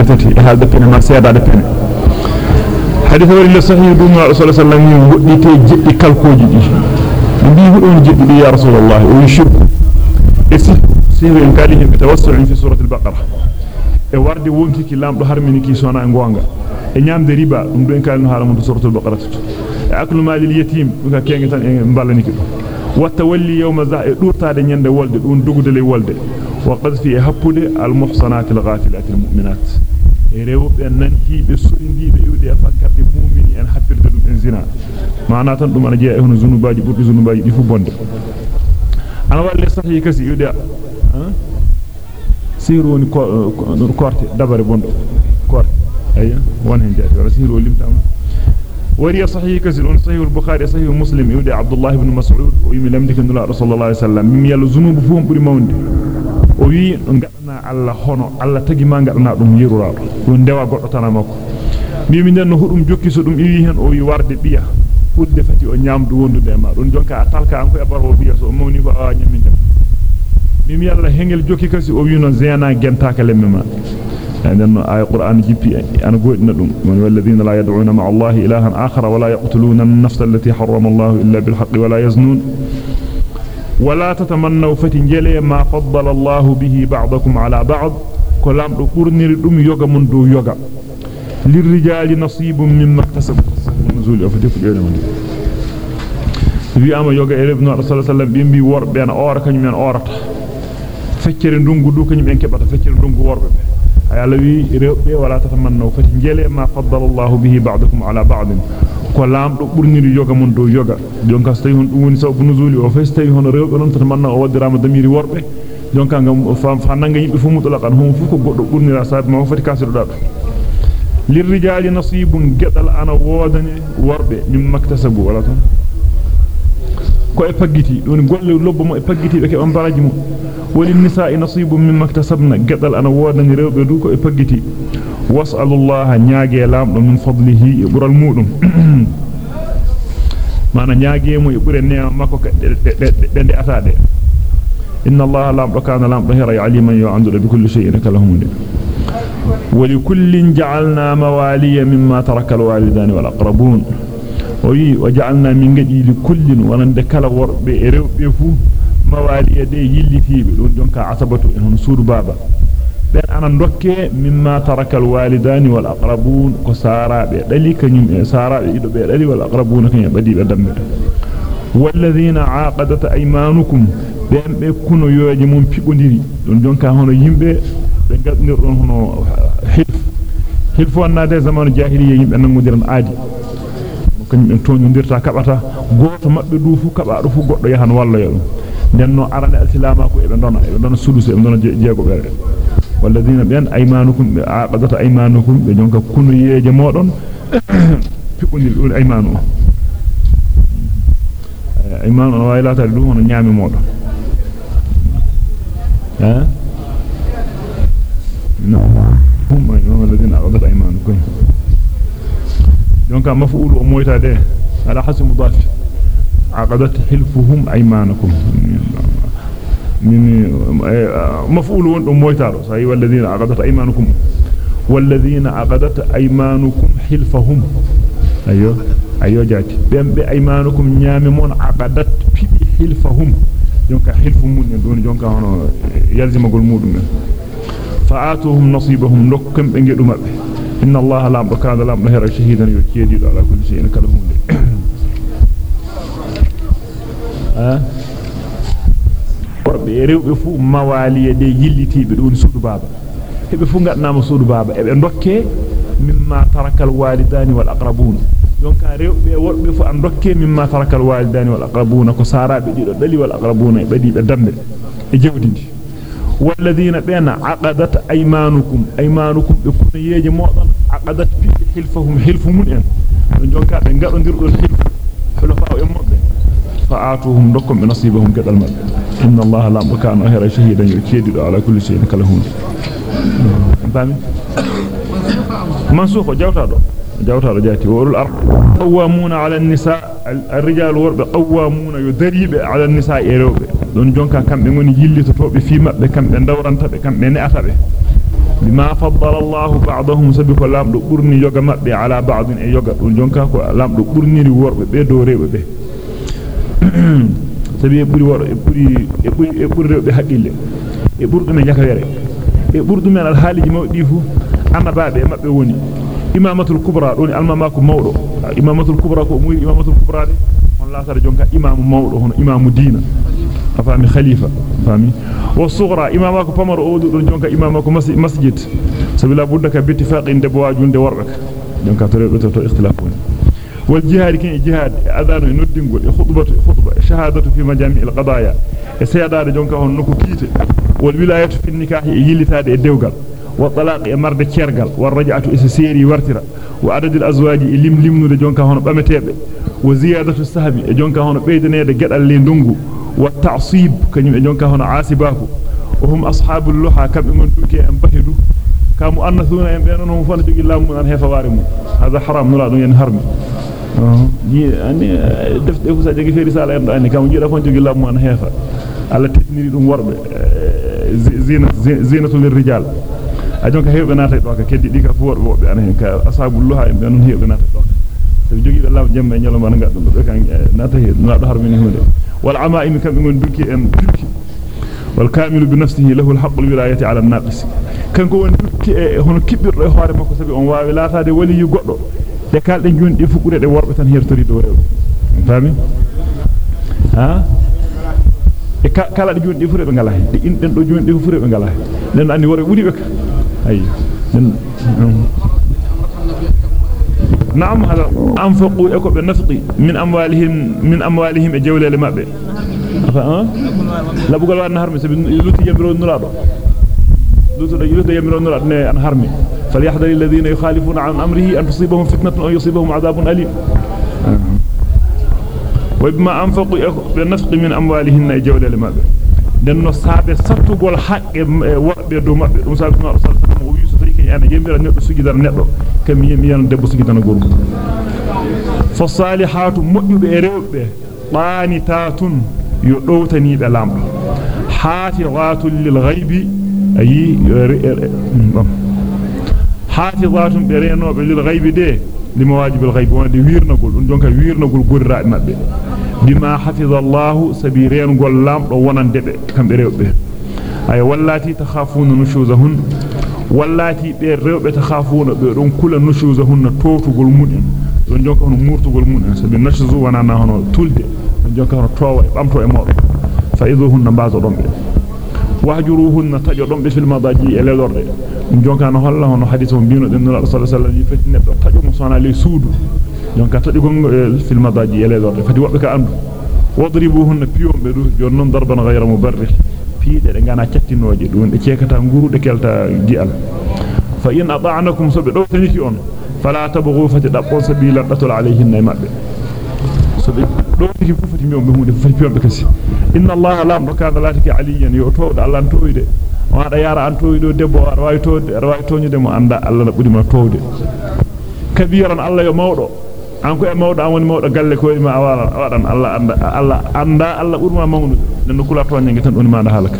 e halde pene ma seedade pene hadith wari le sahih dum rasul sallallahu alaihi wasallam goddite jeddi kalkoji di bi hudon jeddi di ya rasulullah o yushirku e si siru en kadi himbe tawassul fi surati al-baqara e warde wonki ki lamdo harmini ki sona e gonga e nyamde riba dum do en kalno haala mun suratul baqara e aklu malil yatim ka kengi tan e ballani ki wa tawalli yawma za'i durtade nyande wolde dum dugudele wolde وقذف يهبل المحصنات الغافلات المؤمنات ريو بنانتي بسوندي بيودي افكار دي مؤمن ان حفر دم انزنا معنا تن دوما جي اهن زنو باجي بوبي زنو باجي دي فوبوند أنا والي صحي كسي يودا ها سيروني كورتي دبري بوند كورتي اي وان هندي رسيرو لمتام وري صحيح كثير صحيح البخاري صحيح مسلم يودي عبد الله بن مسعود ويمي لم ديك الله رسول الله صلى الله عليه وسلم ميم يالو ذنوب فوم بري موندي o wi ngadana alla hono alla tagi ma ngadana dum yirura dum dewa goddo tan makko mimi den no hudum jokki so dum iwi hen o wi warde biya fudde fati o nyamdu wondude ma dum jonka atalka an ko e baro biya so mawni ko a nyaminta mimi yalla hengel jokki kasi o wi no zena gentaka lemme ma. لأن آية القرآن جيبي أنا ندم من والذين لا يدعون مع الله إلها آخر ولا يقتلون النفس التي حرم الله إلا بالحق ولا يزنون ولا تتمنوا فتنجلي ما فضل الله به بعضكم على بعض كلام دقرنير دم يوغا من دو يوغا للرجال نصيب مما اكتسبوا نزول أفتف جينا من wi ama yoga e rebno sallallahu alaihi wasallam bimbi worbe en ora kanyum en orata feccere ndungu du kanyum en kebata feccere ndungu worbe be ayala wi rewbe wala tatamannaw fati jele ma faddala Allah bihi ba'dakum ala ba'd ko lamdo burniri yoga mun do yoga jonka so hon dum woni sabu nuzuli o fes tawi hono rewbe non tatamanna o wadirama damiri worbe jonka ngam fa nanga yimbe fu mutlaqan hum fu ko goddo burnira saab ma fati kasiru dado lirrijali nasibun gedal ana wodane worbe mim maktasabu wala ton ko e paggiti don golle lobbo mo e paggiti be ke on baraji mo wali nisa'i nasibun mimma iktasabna gedal ana wodani rewbe du ko e paggiti was'alullaha nyaage lamdo min fadlihi e bural mudum mana nyaage mo e bure neema makko de de atade inna allaha lamdo kana lamdo hira aliman yu'andu bi kulli shay'in kalahum ولكل جعلنا موالي مما ترك الوالدان والأقربون وي وجعلنا من غدي لكل ونند كلا وربه رewbe fu mawali de yillitibe don jonka asabatu en suudu baba ben ana dokke mimma tarakal walidani wal aqrabun ko sarabe dali kanyum e sarabe ido be dali wal aqrabun kanyum badi be dambe aqadat aymanukum ben be kuno yoje mum pibodiri don jonka hono yimbe be gaddir don hono hilf hilfu annade zamanu jahiliya yimbe nangudiran aadi kanyum en toñondirta kabata goto mabbe du fu kabado fu goddo yahan walla yo denno arane alsilama ko e be dona e be dona sudusu e be dona jeego be walladina bian aymanukum bi aqadata aymanukum be jonka kunu yeje modon pibondil dum aymanu aymanu no waylata dum hono nyaami modon ha no hum walladina aqadata aymanukum maf'ul o moytade ala hasbi mudaf عقدت حلفهم أيمانكم. من مفعول مويتارو ساي والذين عقدت أيمانكم. والذين عقدت أيمانكم حلفهم. أيوه. أيوه جاتي بهم بأيمانكم نيامي مون عقدت حلفهم. جونكا حلفهم دون جونكا هونو يلزمغول مودum فآتوهم نصيبهم. لكم بنجدو مبه إن الله لا كان لا مهر شهيدا يكيد على كل شيء كلمون ربي ريوبي فو موالي دي يلتي بدون سود بابا هبي فو غاتنا مسود بابا ابي نوكي مما ترك الوالدان والاقربون دونك ريوبي وربي فو اندوكي مما ترك الوالدان والاقربون كسارا بيدي دو دلي والاقربون بيدي بدامبي جيودي والذين بين عقدت ايمانكم ايمانكم بكون يجي موطن modon aqadat bi hilfahum hilfumun en donka be gadondirdol hilfu hulafa e modbe فآتوهم لكم بنصيبهم قد المال إن الله لا مكان أهر شهيدا يكيد على كل شيء كلهون فاهمين منسوخ جوتا دو جوتا جاتي. وأولو الأرض. قوامون على النساء. الرجال ورب قوامون يدريب على النساء يروب دون جونكا كم بنغني يلي تطوب في مبه كم بندوران تبه بما فضل الله بعضهم سبق لام دو بورني يوغا مابي على بعض اي يوغا دون جونكا كو لام دو بورني ري وربه بي دو ريبه بي. سبي بوري ور بوري بوري بوري ريبه حقيلة. اي بوردو مي نياكا يري. اي بوردو مي الحاليج مو ديفو أما بابي مابي وني. إمامة الكبرى دون الماماكو مودو إمامة الكبرى كو موي إمامة الكبرى دي. اون لا سار جونكا إمام مودو هون إمام دينه budda ka bittifaqin de bawajunde warbaka jonka to rebe to ikhtilaf woni wal jihad kin jihad adanu noddingol e khutbatu khutba shahadatu fi majami' al qadaya e sayadade jonka hon noko kiite wal wilayatu fi nikah e yilitade e dewgal والطلاق مرد كيرغال والرجعه اسسيري ورترا وعدد الازواج لم لمنود جونكا هون بامتيبه وزياده السهم جونكا هون بيدنيده غدال لي دونغو والتعصيب كان يجون كهون عاصباكو وهم أصحاب اللوحة كم من دوك ينبهدو كم أنثون ينبهنونهم فنجوك الله من أنهي فوارمو هذا حرام نولا دون ينهرمي آه. يعني دفت إفوسا جاكي في رسالة يبدأ أني كم جيرا فنجوك الله من أنهي على تتنيري دون ورب آه، زينة, زينة للرجال. أجون كهيو بناتي طوك كدي ديك فور بوب يعني أصحاب اللوحة ينبهنون هيو بناتي طوك سيجوك الله جمع ينجلو ما نغادم بكان يعني، ناتي نغادم هرمي نهولي wal amaim kam ngon duki en duki wal kamilu bi nafsihi lahu al haqqu al wilayati ala an naqis kanko won duki e hono kibbirdo e hoore makko sabi on waawi laataade wali yu goddo de kalde jondi fu kure de worbe tan hertori do rewbe fami ha e kala de jondi fu rebe ngala de inden do jondi fu rebe ngala nen andi worbe buri be ka أي نعم هذا أنفقوا يكو بالنفق من أموالهم من أموالهم جولة لمأبئ لا بقول أن هرمي لوتي يمرو النرابة لوتي يمرو النرابة أن هرمي. فليحذر الذين يخالفون عن أمره أن تصيبهم فتنة أو يصيبهم عذاب أليم. وبما أنفقوا بالنفق من أموالهم جولة لمأبئ den no saabe sattugol haqqe worbe do mabbe ana jembira neddo sugidar neddo kam mi mi yan debbo sugidana gorko fa salihatu mojjube e rewbe qanitatun yo dowtani be lamdo hafizatun lil ghaibi ayi hafizatun be renobe lil ghaibi de limawajib al ghaib wonde wirnagol dum jonka wirnagol gorraabe mabbe bima hafizallahu sabiren gol lamdo wonande be kambe rewbe ay wallati takhafuna nushuzahun wallati be rewbe takhafuna be don kula nushuzahun na totugol mudin don jonka hono murtugol mudin sabi nashuzu wanana hono tulde don jonka hono towa e bamto e modo fa idhuhunna bazo dombe wahjuruhunna tajo dombe fil madaji e lelorde dum jonka no holla hono hadithu bino den nula sallallahu alaihi wasallam fati neddo tajo mo sona le suudu jonka tadi gon fil madaji ele dorde fati wobbe ka andu wadribuhunna piyombe du jonnon darban ghayra mubarrih fiide de ngana ciattinooje dum de ciekata nguru de kelta gi'al fa in ata'nakum sabi do taniki on fala tabghu fati dabbo sabila datul alayhinna mabbe sabi do tiki fufati mi on be hunde fati piyombe kasi inna allaha lam kana latiki aliyan yo towdo allah toyde wada yara an toydo debbo ar wawi towde ar wawi tonyude mo anda allah na budi ma towde kabiran allah yo mawdo an ko e mawdo an woni mawdo galle ko ma awala wadan Allah anda Allah anda Allah burma mawnude den kula to nyangi tan on ma da halaka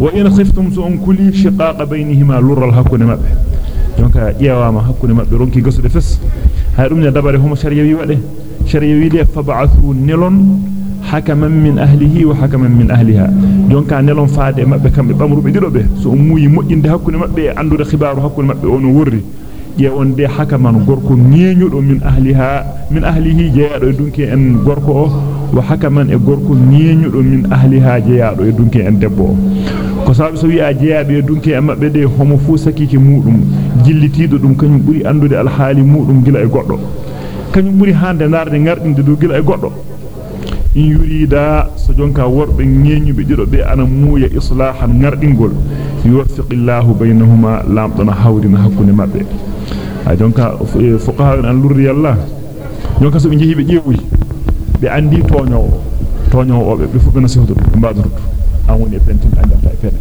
wa in khiftum su an kuli shiqaqa baynihima lurral hakune mabbe donc ƴewama hakune mabbe ronki gasude fes hay dum ne dabare homo shariya wi wade shariya wi de fab'athu nelon hakaman min ahlihi wa hakaman min ahliha donc nelon faade mabbe kambe bamrube didobe so muuyi mojjinde hakune mabbe andude khibaru hakune mabbe on worri je on de hakaman gorko ngeñudo min ahliha min ahlihi jeyaado e dunki en gorko o wa hakaman e gorko ngeñudo min ahliha jeyaado e dunki en debbo ko sabi so wi'a jeyaado e dunki en mabbe de homo fu sakiki mudum jillitido dum kanyum buri andude alhaali mudum gila e goddo kanyum buri hande narde ngardinde do gila e goddo in yurida so jonka worbe ngeñube dido be ana muuya islahan ngardingol yuwaffiqillahu bainahuma lamdana hawdina hakkunde mabbe jonka fuqaha an lurri yalla jonka so be jehi be ƴeewi be andi toñowo toñowo be be fu be nasihudo mbadrutu an woni pentin andata e pene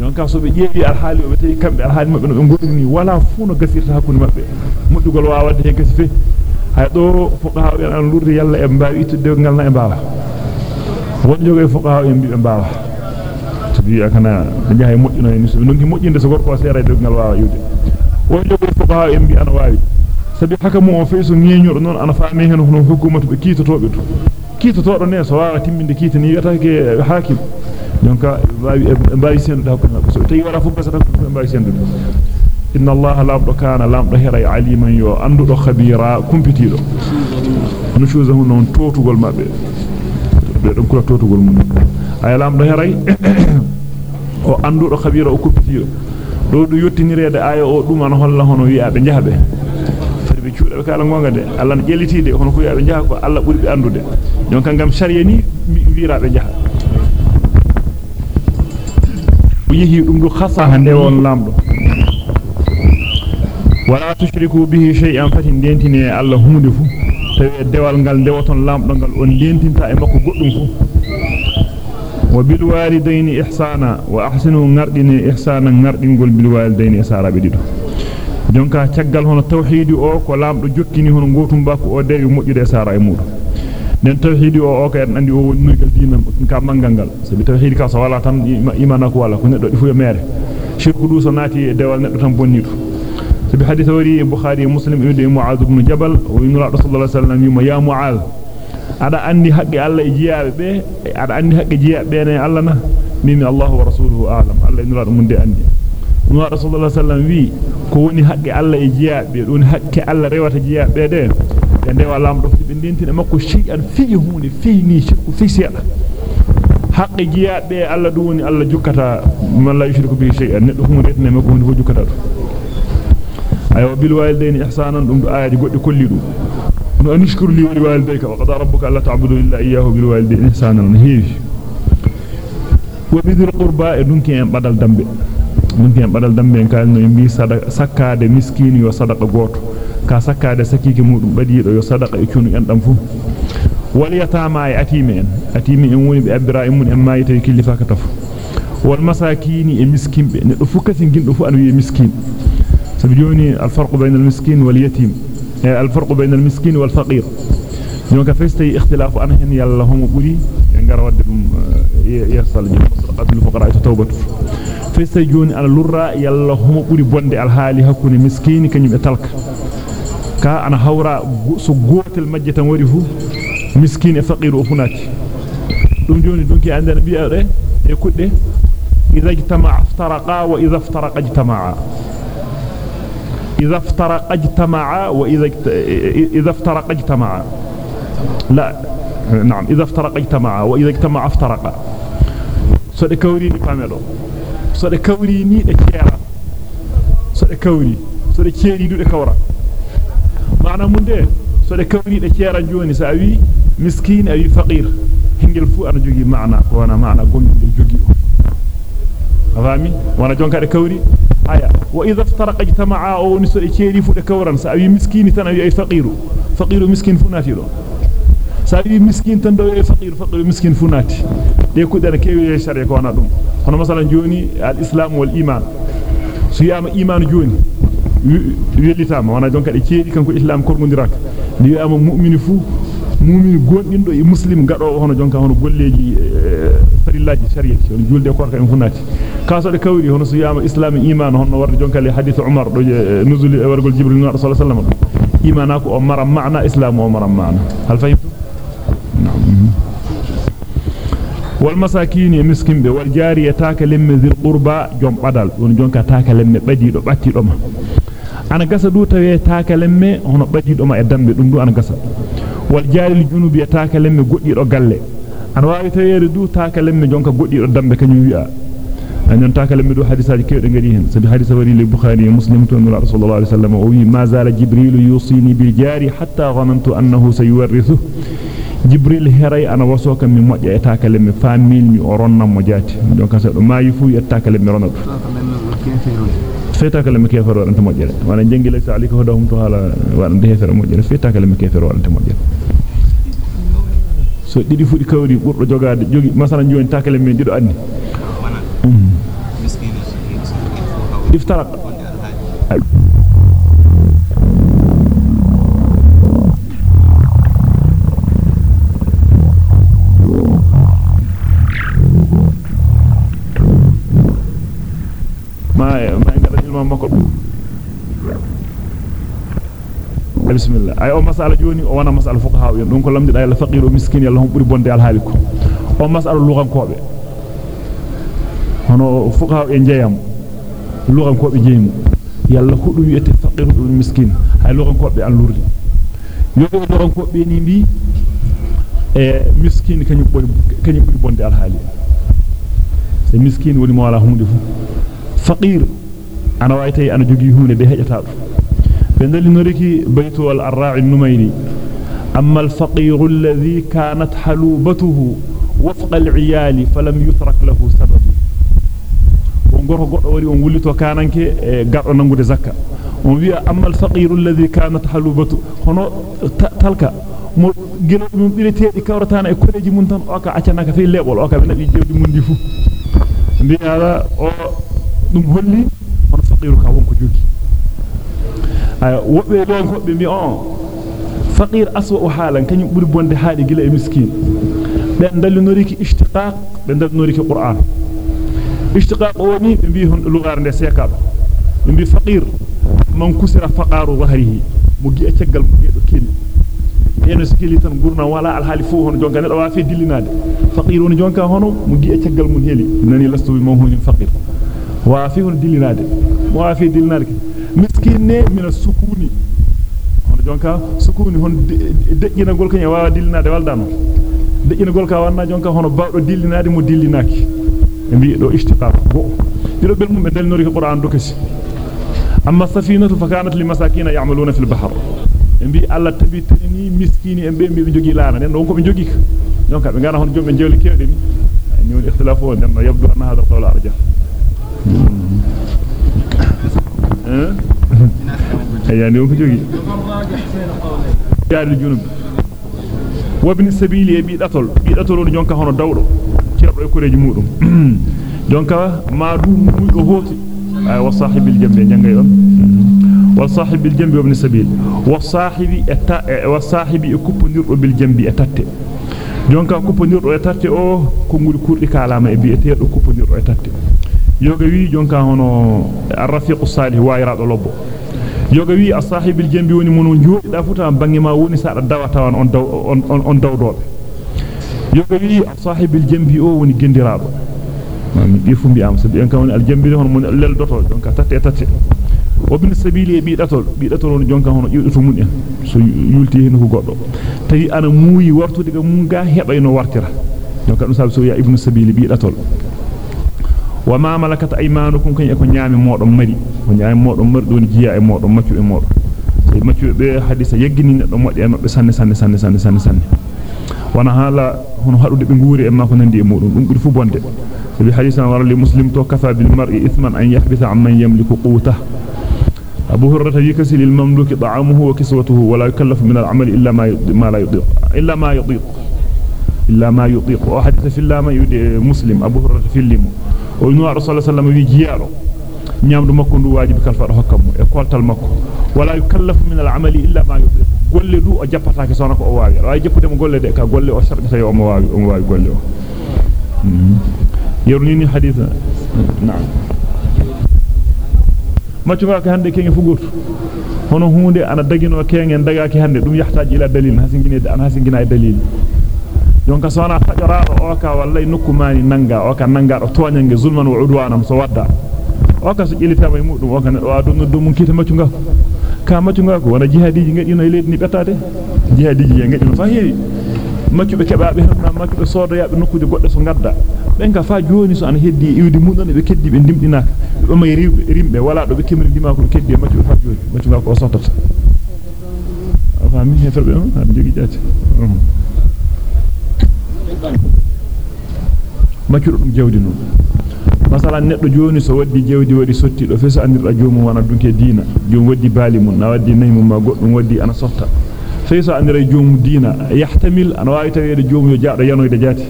jonka so be ƴeewi al haali o be tawi kambe al haali mabbe no be gondini wala fu no gafirta hakkunde mabbe moddugol waawade hen kasi fe hay do fuqaha an lurri yalla e mbaawi ittude ngal na e mbaawa won jogo e fuqaha en bi be mbaawa biya kana jahay mojjino en so nongi mojjinde so gorko seera de ngal waawa yude won jogo fuqaha en bi ana waawi sabi hakamu on feeso ngeñodo non ana faami hen hono hukumatu be kiitotobe to kiitotodo ne so waawa timminde kiitani yata ke hakim jonka waawi mbaawi sendude hakkunde mabbe so tawi wara fu besata ko mbaawi sendude inna allaha lamdo kana lamdo heray aliman yo andudo khabira kumpitido nushuzahu non totugol mabbe be don kula totugol mum ay lamdo heray o andudo khabira o kumpitido do do yottinirede ayo o dum an holla hono wi'abe jahabe farbe ciuda be kala gonga de Allah jellitide hono ko wi'abe jaha ko Allah buri be andude donc ngam sharia ni wi'irabe jaha yihi dum du khassa hande won lamdo wala tushriku bihi shay'an fatin dentine Allah hunde fu tawi dewal ngal dewoton lamdo ngal on dentinta e makko goddum fu o ko lamdo jokkini hono gotum bako o dewi mojjude sara e mudum den tawhidi o o ka en andi o woni nugal dina ka mangal ngal sabi tawhidi ka so wala tan imana ko wala ko neddo di fu e mere shirku du so nati e dewal neddo tan bonnido في حديث وري البخاري ومسلم ابن معاذ بن جبل وإن الله صلى الله عليه وسلم يا معاذ ada andi haqqi Allah e jiyaabe be ada andi haqqi jiyaabe be ne Allah na mimi Allah wa rasuluhu a'lam Allah inura dum de andi no rasulullah sallallahu wi ko woni haqqi Allah e jiyaabe don haqqi Allah rewata jiyaabe de de ndewa lamdo be dentine makko shay'an fi hunde fi ni shirku fi seeda haqqi jiyaabe Allah dum woni Allah jukkata man la yushriku bi shay'an neddo hunde ne makko hunde fo jukkata ayo bil walidayni ihsanan dum aaji goddi kolli dum نشكر لي ولوالديك وقضى ربك ألا تعبدوا إلا إياه بالوالدين إحسانا. نهيج وبذل القرباء ننكي أن بدل دمب ننكي أن بدل دمب أن كان ينبي سكا دي مسكين وصدق قوت. كا سكا دي سكيك مدن بديل وصدق يكون ينطم فو. وليتامع أتيمين أتيمين أموني إن أموني أما يتيك اللي فاكتف والمساكين مسكين فكسين جلد فأنوي مسكين سبجوني الفرق بين المسكين واليتيم. الفرق بين المسكين والفقير. دونك فاستي اختلاف انهم يلا هم بري غار ود يصل قبل الفقراء توبته فاستي جوني على لرا يلا هم بري بوندي الحالي حكوني مسكين كنيم تلك gotel majje tan wari fu miskin e faqir o funati dum joni dunki andana bi'are e kudde idha ijtama'a iftaraqa wa idha iftaraqa ijtama'a إذا افترق اجتمعا وإذا إذا افترق اجتمعا لا نعم إذا افترق اجتمعا وإذا اجتمع افترقا سود كوريني فاملو سود كوريني دي كيرا سود كوري سود كيري دو كورا معنى من ده سود كوري دي كيرا جوني سأوي مسكين أي فقير. هنجل فو أنا جوجي معنى وأنا معنى قوم جوجي. أفهمي؟ وأنا جون كده كوري؟ حياة وإذا افترق اجتمع أو نسأل إشيري فلكوران سأبي مسكين تنوي أي فقير فقير مسكين فناتي سأبي مسكين تنوي أي فقير فقير مسكين فناتي ليكو دانا كيو يشار يكوانا دوم هنا مثلا جوني الإسلام والإيمان سيام إيمان جوني يلي تام وأنا جونك إشيري كنكو إسلام كورمون دراك ليو أمو مؤمن فو mumin goddindo e muslim gado hono jonka hono golleji farillaaji shariaati on julde korka en funati kaso de kawri hono so yama islam iman hono warde jonkale hadith umar do nuzuli e wargol jibril rasul sallallahu alaihi wasallam imana ko o maram maana islam o maram maana hal fahimtu wal masakin e miskin be wal jariya taka lemme zil qurba jom badal don jonka taka lemme badi do batti do ma ana gasa du tawe taka lemme hono badi do ma e dambe dum du ana gasa wal jaril junubi taka lemme goddi do galle an waawi tawere du taka lemme jonka goddi do dambe kanyum wi'a أن تاكل من حديثات كيف نجريهم سبي حديث وري البخاري ومسلم تون رسول الله عليه وسلم وي ما زال جبريل يوصيني بالجاري حتى ظننت أنه سيورثه. جبريل هراي أنا وصوك من مجا تاكل من فاميل مي أورنا مجاتي دونك سألو ما يفو يتاكل من رنب في تاكل من كيف أنت مجا وأنا جنجي ليس عليك هداهم تهالا وأنا دهيفر مجا في تاكل من كيف أنت مجا so didi fudi kawri burdo jogade jogi masalan joni takale men dido andi افترق ما ما ngada ilma makko bismillah ay o masala joni o wana masala fuqaha yon don ko lamdi da yalla faqir o miskin yalla hon buri bonde al haliko o masala lugan kobe hono lugan kobe jeymu yalla ko dum wi'ete faqir o miskin hay lugan kobe an lurdi yogo lugan kobe ni bi e miskin kanyum buri kanyum buri bonde al hali se miskin woni mo wala hunde fu faqir ana waytay ana jogi hunde de hejata dum بندل نريكي بيت الراعي النميري أما الفقير الذي كانت حلوبته وفق العيال فلم سبب ونقره قد أوري ونقولتو كاننك قرأ ننقل زكا ونبيا أما الفقير الذي كانت حلوبته هنا تلك mo gino dum birete di kawratana e koleji mun tan o ka accanaka fe lebol o ka be nabi jewdi mun di fu biya o dum holli on faqiru ka wonko jogi wobbe don ko be mi on faqir aswa halan kanyum buri bonde haadi gila e miskin ben dallinoriki ishtiqaq ben dallinoriki qur'an اشتقاق ومي بيهن لغار ندي سيكاب بي فقير من كسر فقار ظهره مجي اتشغل مجي اتكيل بيهن سكيلي تن قرنا والا الحالي فوهن جونكان الوافي دلناد فقيرون جونكا هنو مجي اتشغل من هلي ناني لستو بموهن فقير. وافيهن دلناد وافي دلنادك مسكين من السكوني. jonka sukuni hon deggina golka nyawa dilinaade waldano deggina golka wanna jonka hono bawdo dilinaade mo dilinaaki bi do ishtiqaq go dido bel mum be del nori qur'an do kasi amma safinatu fa kanat li masakin ya'maluna fil bahr e bi alla tabi tani miskini en be be jogi laana den don ko be jogi jonka be ngana hono jombe jewli kewde ni ni woni ikhtilafu den yabdu anna hada qawl arjah يعني يوم جوجي wabni sabili e bi datol bi datol on jonka hono dawdo cerdo e kureji mudum jonka ma du muydo hoti ay wa sahibil jambi jangay on wa sahibil jambi wabni sabil wa sahibi etta wa sahibi e bil jambi e tatte jonka kuppondirdo e o ko nguri kurdi kalama e bi e terdo kuppondirdo e tatte yoga wi jonka hono arrafiqu salih wayraado lobbo yoga wi ashabil jambi woni mono joodi da futa bangi woni sada dawata on on on dawdobe o woni gendiraado mi bi fu bi am sabi en kan al jambi hono mon lel doto jonka tatte tatte wabin sabili bi datol bi datol on jonka hono yuduto mun en so yulti hen ko goddo tawi ana muuyi wartude ga mun ga hebayno wartira jonka dum sabi so ya ibnu sabili bi datol wama malakat aymanukum kan e ko nyaami modon mari ko nyaami modon mari don jiya e modon maccu e modon so maccu be hadisa yeggini neddo moddi e mabbe sanne sanne sanne sanne sanne sanne wana hala hono hadude be nguuri e ma ko nandi e modon dum buri fu bonde bi hadisa wara li muslim to kafa bil mar'i ithman an yahbisa amman yamliku qutah abu hurrata yikasi lil mamluki ta'amuhu wa kiswatuhu wa la yukallafu min al amali illa ma ma la yudiq illa ma yudiq illa ma yudiq wa hadisa fi lama yudi muslim abu hurrata fi limu o no rasul sallallahu alaihi wasallam jiyaado nyamdu makko ndu wajibi kal fado hokkam e koltal makko wala yukallafu min al-amali illa ma yudir golle du o jappataake sona ko o waawi way jappude mo golle de ka golle o sharɗata yo mo waawi o mo waawi golle o yeruni hadith na'am maccuga ka hande kenge fugotu hono hunde ana dagino kenge dagaaki hande dum yahtaaji ila dalil hasingine ana hasingina e dalil jonka sona fajorado o ka wallay nokkumani nanga o ka nanga do toñange zulman wa udwanam so wadda o ka so jilitama e mudum o ka do adu noddo mun kita macunga ka macunga ko wana jihadiji ngadino e leydi ni betade jihadiji ye ngadino fa heewi maccube kebaabe hanna maccube soodo yaabe nokkude godde so gadda ben ka fa joni so an heddi iwdi mun don be keddi be dimdinaka be may rimbe wala do be kemri dima ko keddi maccube fa joni macunga ko sottata fami heferbe on ha jogi jati maccudo dum jawdi non joni so waddi jawdi wadi sotti do feso andirda joomu wana dunke diina joom waddi bali mun na waddi nay mun ma goddum waddi ana sotta feso andira joomu diina yahtamil ana wawi tawede joomu yo jaado yanoyde jati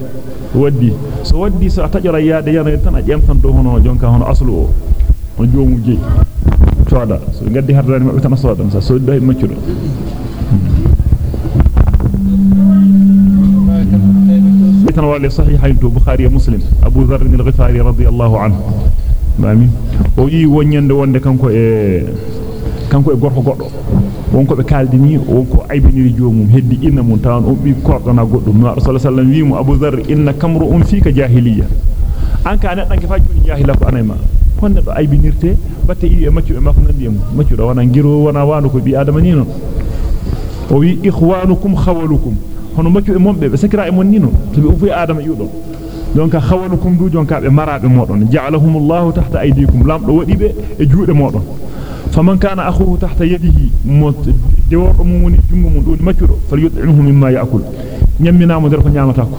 waddi so waddi so tajara yaade yanoyde tan a jemtan do hono jonka hono aslu o on joomu jeyi tooda so gaddi hardani mabbe tan soodan sa so do maccudo tan wali sahihayn to bukhari muslim abu dharr al-ghifari radiyallahu anhu mami o yi wonyande wonde kanko e kanko e gorko goddo wonko be kaldini wonko aybiniri joomum heddi inna mun tawan on bi kordona goddum no rasul sallallahu alaihi wasallam abu dharr inna kamru um fika jahiliya an ka neddan ke fajjoni jahila ko anayma honne do aybinirte batte iri e maccu e makko nandi em maccu do wana ngiro wana wano ko bi adama ni non o wi ikhwanukum khawalukum hono maccu e mombe be sakira e mon ni non to be fu adama yudo donc khawalukum du jonka be marabe modon ja'alahumullahu tahta aydikum lamdo wadi be e juude modon faman kana akhuhu tahta yadihi de wordo mum woni jungo mum do maccudo falyut'imhu mimma ya'kul nyammina mo der ko nyamata ko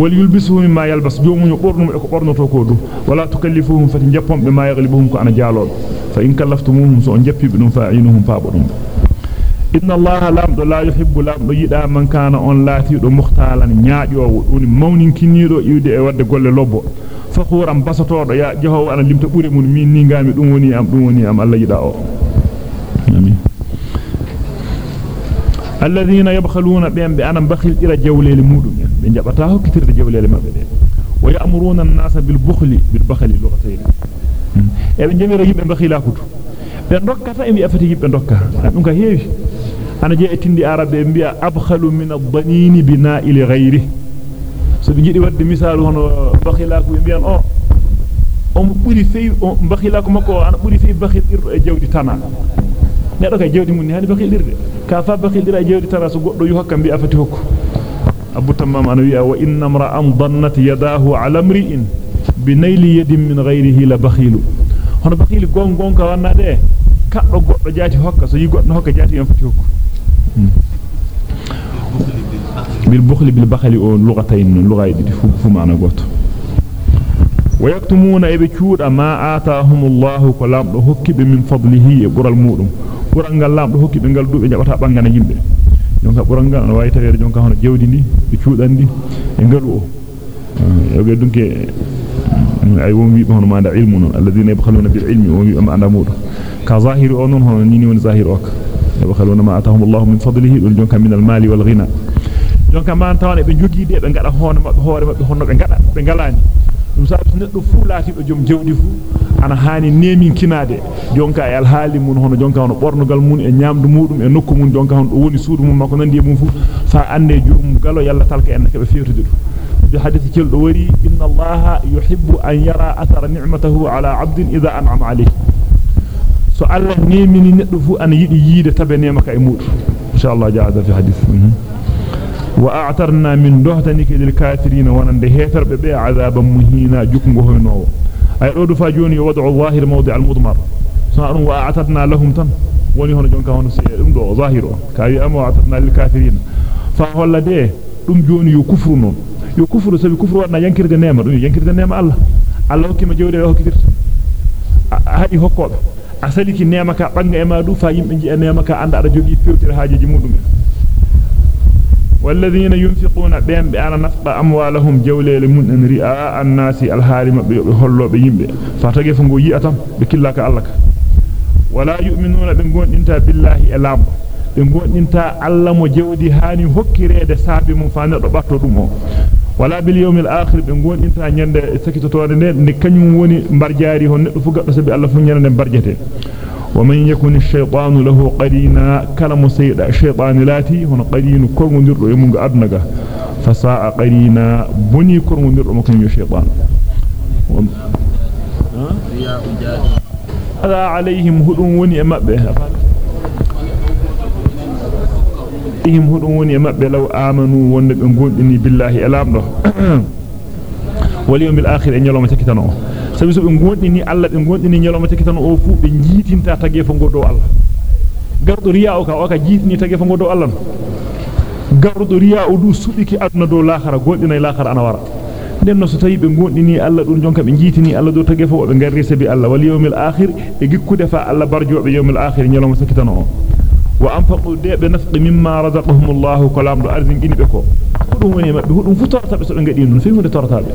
wal yulbisuhu mimma yalbas joomu bornum e ko bornoto ko du wala tukallifuhum fati jappombe ma yaghlibuhum ko ana jalodo fa in kallaftumuhum so on dum fa'inuhum fabudum inna allaha lamdo la yuhibbu lamdo yida man kana on laatido mukhtalan nyaajowo duni mawnin kinido iwde e wadde golle lobbo fakhuran basatodo ya jahowo ana limta bure mun min ni ngami dum woni am dum woni am Allah yida o amin alladhina yabkhaluna bihim bi anam bakhil ila jawlel mudum be jabata hokkitirde jawlel mabbe de wa ya'muruna an-nasa bil bukhli bil bakhli lughatayn e be jemira yimbe bakhila kutu be dokkata e mi afati yimbe dokka dum ka heewi ana je etindi arabe biya abkhalu min ad-danin bina'il ghayri so be jidi wadde misalu hono bakhila ko biyan o on buri fey bakhila ko makko ana buri fey bakhil irdo e jawdi tana nedo kay jawdi mun ni hani bakhilirde ka fa bakhilira jawdi tana so goddo yu hokka bi afati hokko abu tamam ana wi'a wa inna imra'an dannat yadahu 'ala imri'in binayli yadin min ghayrihi la bakhilu hono bakhil gon gon ka wanna de kaddo goddo jaati hokka so yi goddo hokka jaati en fati hokko bil bakhli o lughatayn lughaydi fu maana goto ويكتمون ciuda ma ataahumullahu ko lamdo hokkibe min fadlihi e bural mudum bural ngal lamdo hokkibe ngal dube jabata bangana yimbe jonka bural ngal no wayi tawere jonka hono jewdi ndi be ciudandi e ngalu o yoge dunke ay won wi hono manda ilmu non alladhina yabkhaluna bil ilmi wa wi anda mudum ka zahiri o non hono nini won zahir ok ataahumullahu min fadlihi dul jonka min al mali wal ghina jonka man tawane be jogi de be ngada hono mabbe hoore mabbe honno be ngada be ngalani dum sabu neddo fu laati do jom jewdi fu ana haani nemin kinade jonka e alhaali mun hono jonka hono bornugal mun e nyamdu mudum e nokku mun jonka hono woni suudu mun makko nandi mun fu fa ande jum galo yalla talka en kebe fewtude dum bi hadith keldo wari inna allaha yuhibbu an yara athara ni'matahu ala 'abdin idha an'ama alayhi so allah nemini neddo fu ana yidi yiide tabe nemaka e mudu inshallah jaada fi hadith. وأعترنا من دهتنك للكافرين ونند هيفر ببيع عذابا مهينا جكنغو هنو أي رود فاجوني وضع الظاهر موضع المضمر سنعرون وأعترنا لهم تن وني هنا جونكا هنا سيئرم دو ظاهر كاي أما وأعترنا للكافرين فهو لديه دم جوني يكفر نون يكفر سبي كفر وأنا ينكر دي نعمة ينكر دي نعمة الله الله كما جودي وكفر هاي هكوب asaliki nema ka banga e madu fa yimbe ji nema ka anda ada jogi pewtir haajeji mudum والذين ينفقون بهم بأن نفق أموالهم جولة من رئاء الناس الحارم بهلو بيمبه فتاجي فنغو يأتم بكلاك ألك ولا يؤمنون بنقول انت بالله إلام بنقول انت علم جودي هاني هكريد سابي مفاند ربطو دمو ولا باليوم الآخر بنقول انت نيند سكتو تورنه نكنيم وني مبرجاري هون فغدو سبي الله فنينه مبرجته ومن يكن الشيطان له قرينا كلام سيد الشيطان لاتي هنا قرين كورمندر يمغ ادنغا فساء قرينا بني كورمندر مكن الشيطان هذا عليهم هدون وني مبه عليهم هدون وني مبه لو امنوا ونبه غوندني بالله الامدو واليوم الآخر ان يلوم تكتنو sabi so be gondini alla be gondini nyaloma take tan o fu be jiitinta tagge fo godo alla gardo riya o ka o ka jiitini tagge fo godo alla gardo riya o du subiki aduna do laakhara gondina laakhara ana wara den no so tawi be gondini alla dun jonka be jiitini alla do tagge fo be garri sabi alla wal yawmil akhir e gikkude fa alla barjobe yawmil akhir nyaloma take tan o وأنفقوا ده بنفق مما رزقهم الله كلام الأرزين قني بكو. كلهم هنا مبه كلهم فطر تابع سبعين قديم. من فيهم فطر تابع؟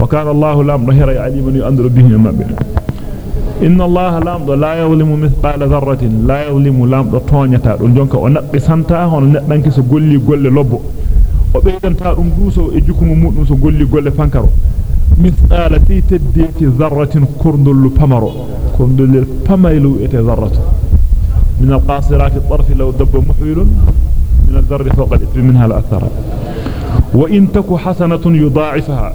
وكان الله لام رهير يعلي من يأندر به يما به إن الله لام لا يظلم مثقال ذرة لا يظلم لام ذا طوانية تارون جونك ونقب سنتا ونقب قل قل لب وبيدن تارون دوسو إجوكم مؤنس قل قل فانكرو. مثقال تي تدية ذرة كرندل بمرو كرندل بمرو إتي ذرة. من القاصرات الطرف لو دب محيل من الذر فوق الإثم منها الأثر وإن تك حسنة يضاعفها.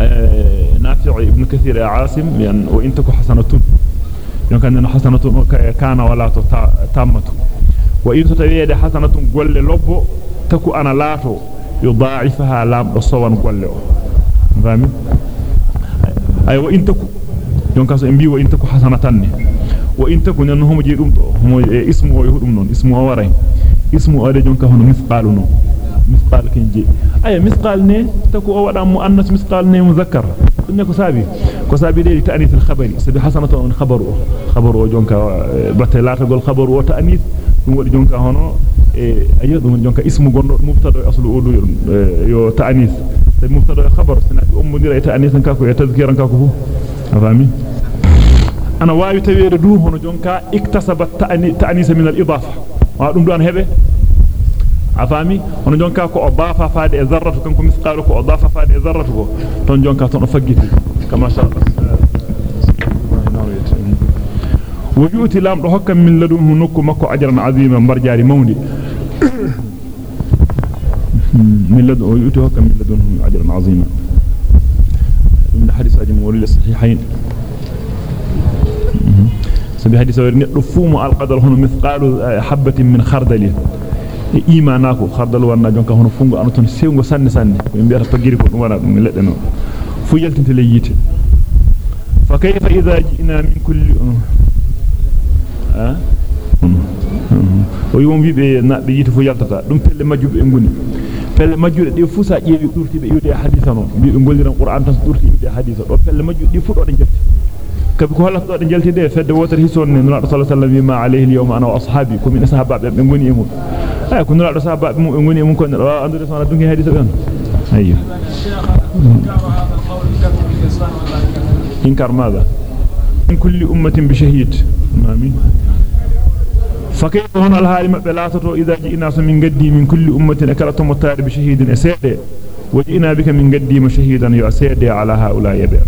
آه، نافع ابن كثير عاصم لأن وإن تك حسنة يمكن حسنة كان ولا تامة. وإن تتويد حسنة قول لب تكو أنا لاتو يضاعفها لام بصوان قول له فاهمين أي وإن تكو يمكن أن بي وإن تكو حسنة وإن تكو أنهم جيدون هم اسمه يهدون نون اسمه ورين اسمه أدى جونك هنا مثقال نون مثقال كنجي أي مثقال ني تكو أولا مؤنث مثقال ني مذكر إنك سابي كسابي دي تأنيث الخبر سبي حسنة من خبر خبر جونك بطلات لا تقول خبر وتأنيث jonka ismu gondo mubtada aslu odu yo ta'anis te mubtada khabar sanati ummudira e ta'anis kan ko e tazkiran ka ko fu. رامي أنا واوي تاويرا دو هونو جونكا اكتسبت تاني تأنيس من الإضافة. وا دوم دون هبه؟ افامي هون جونكا كو ابافا فاد ذره كنكم مثقال كو اضافا فاد ذره كو تون جونكا تون فغيتي كما شاء الله. وجوتي لام دو حكم من لدون نكو مكو اجرا عظيما مرجاري موندي من لدون يوتي حكم من لدون اجرا عظيما. عظيما من حديث اجم ولي الصحيحين سبي حديث ورني دفوم القدر هنا مثقال حبه من خردل imanako khardal wanna jonka hono fungo anaton sewngo sanne sanne ko mbiyata pagiri ko dum wana dum ledde no fu yaltinte le yite fa kayfa idha ji'na min kulli o yom wibe nabbe yiti fu yaltata dum pelle majjube en goni pelle majjude de fu sa jeewi durti be yude hadisa non bibe golliran qur'an tan durti yude hadisa do pelle majjude di fu do de jelti kabi ko hollata do de jelti de fedde wotere hisonne nura sallallahu alaihi wasallam bima alayhi al-yawma ana wa ashabi kum min sahababe be goni e mum ay ko nura sahababe mum be goni e mum ko ne andude sona dungi hadisa ben ayyo inkar ماذا من كل أمة بشهيد آمين فكيف هنا الحال مبلاتو إذا جئنا من قدي من كل أمة أكلتم التار بشهيد أسيد. وجئنا بك من قدي مشهيدا يأسيد على هؤلاء يبير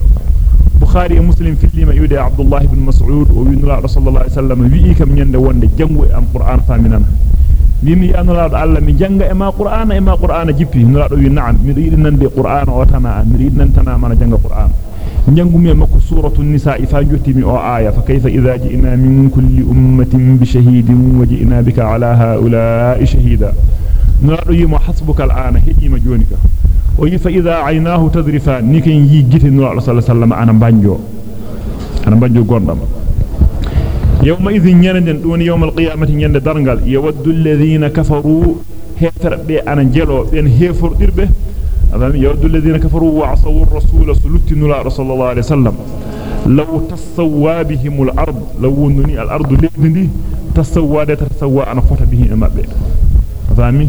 بخاري مسلم في لما يودي عبد الله بن مسعود وبن الله رسول الله عليه وسلم ويئك من يند وند جنغو أم قرآن فامنا. mimi anulado alla mi janga e ma qur'ana e ma qur'ana jippi nulado wi na'am mi yidi nande qur'ana o tana mi yidi nan tana mana janga نجمي مك سورة النساء فجتمي آية فكيف إذا جئنا من كل أمة بشهيد وجئنا بك على هؤلاء شهيدا نرأي ما حسبك الآن هي مجونك ويف إذا عيناه تذرفا نكين يجت النور صلى الله عليه وسلم أنا بانجو أنا بانجو قرنم يوم إذن يندن دون يوم القيامة يند درنغل يود الذين كفروا هفر بأن جلو بأن هفر دربه أمام يود الذين كفروا وعصوا الرسول سلطن الله صلى الله عليه وسلم. لو تسوى بهم الأرض لو نني الأرض لبندي تسوى ده تسوى أنا فتا به أما بي فهمي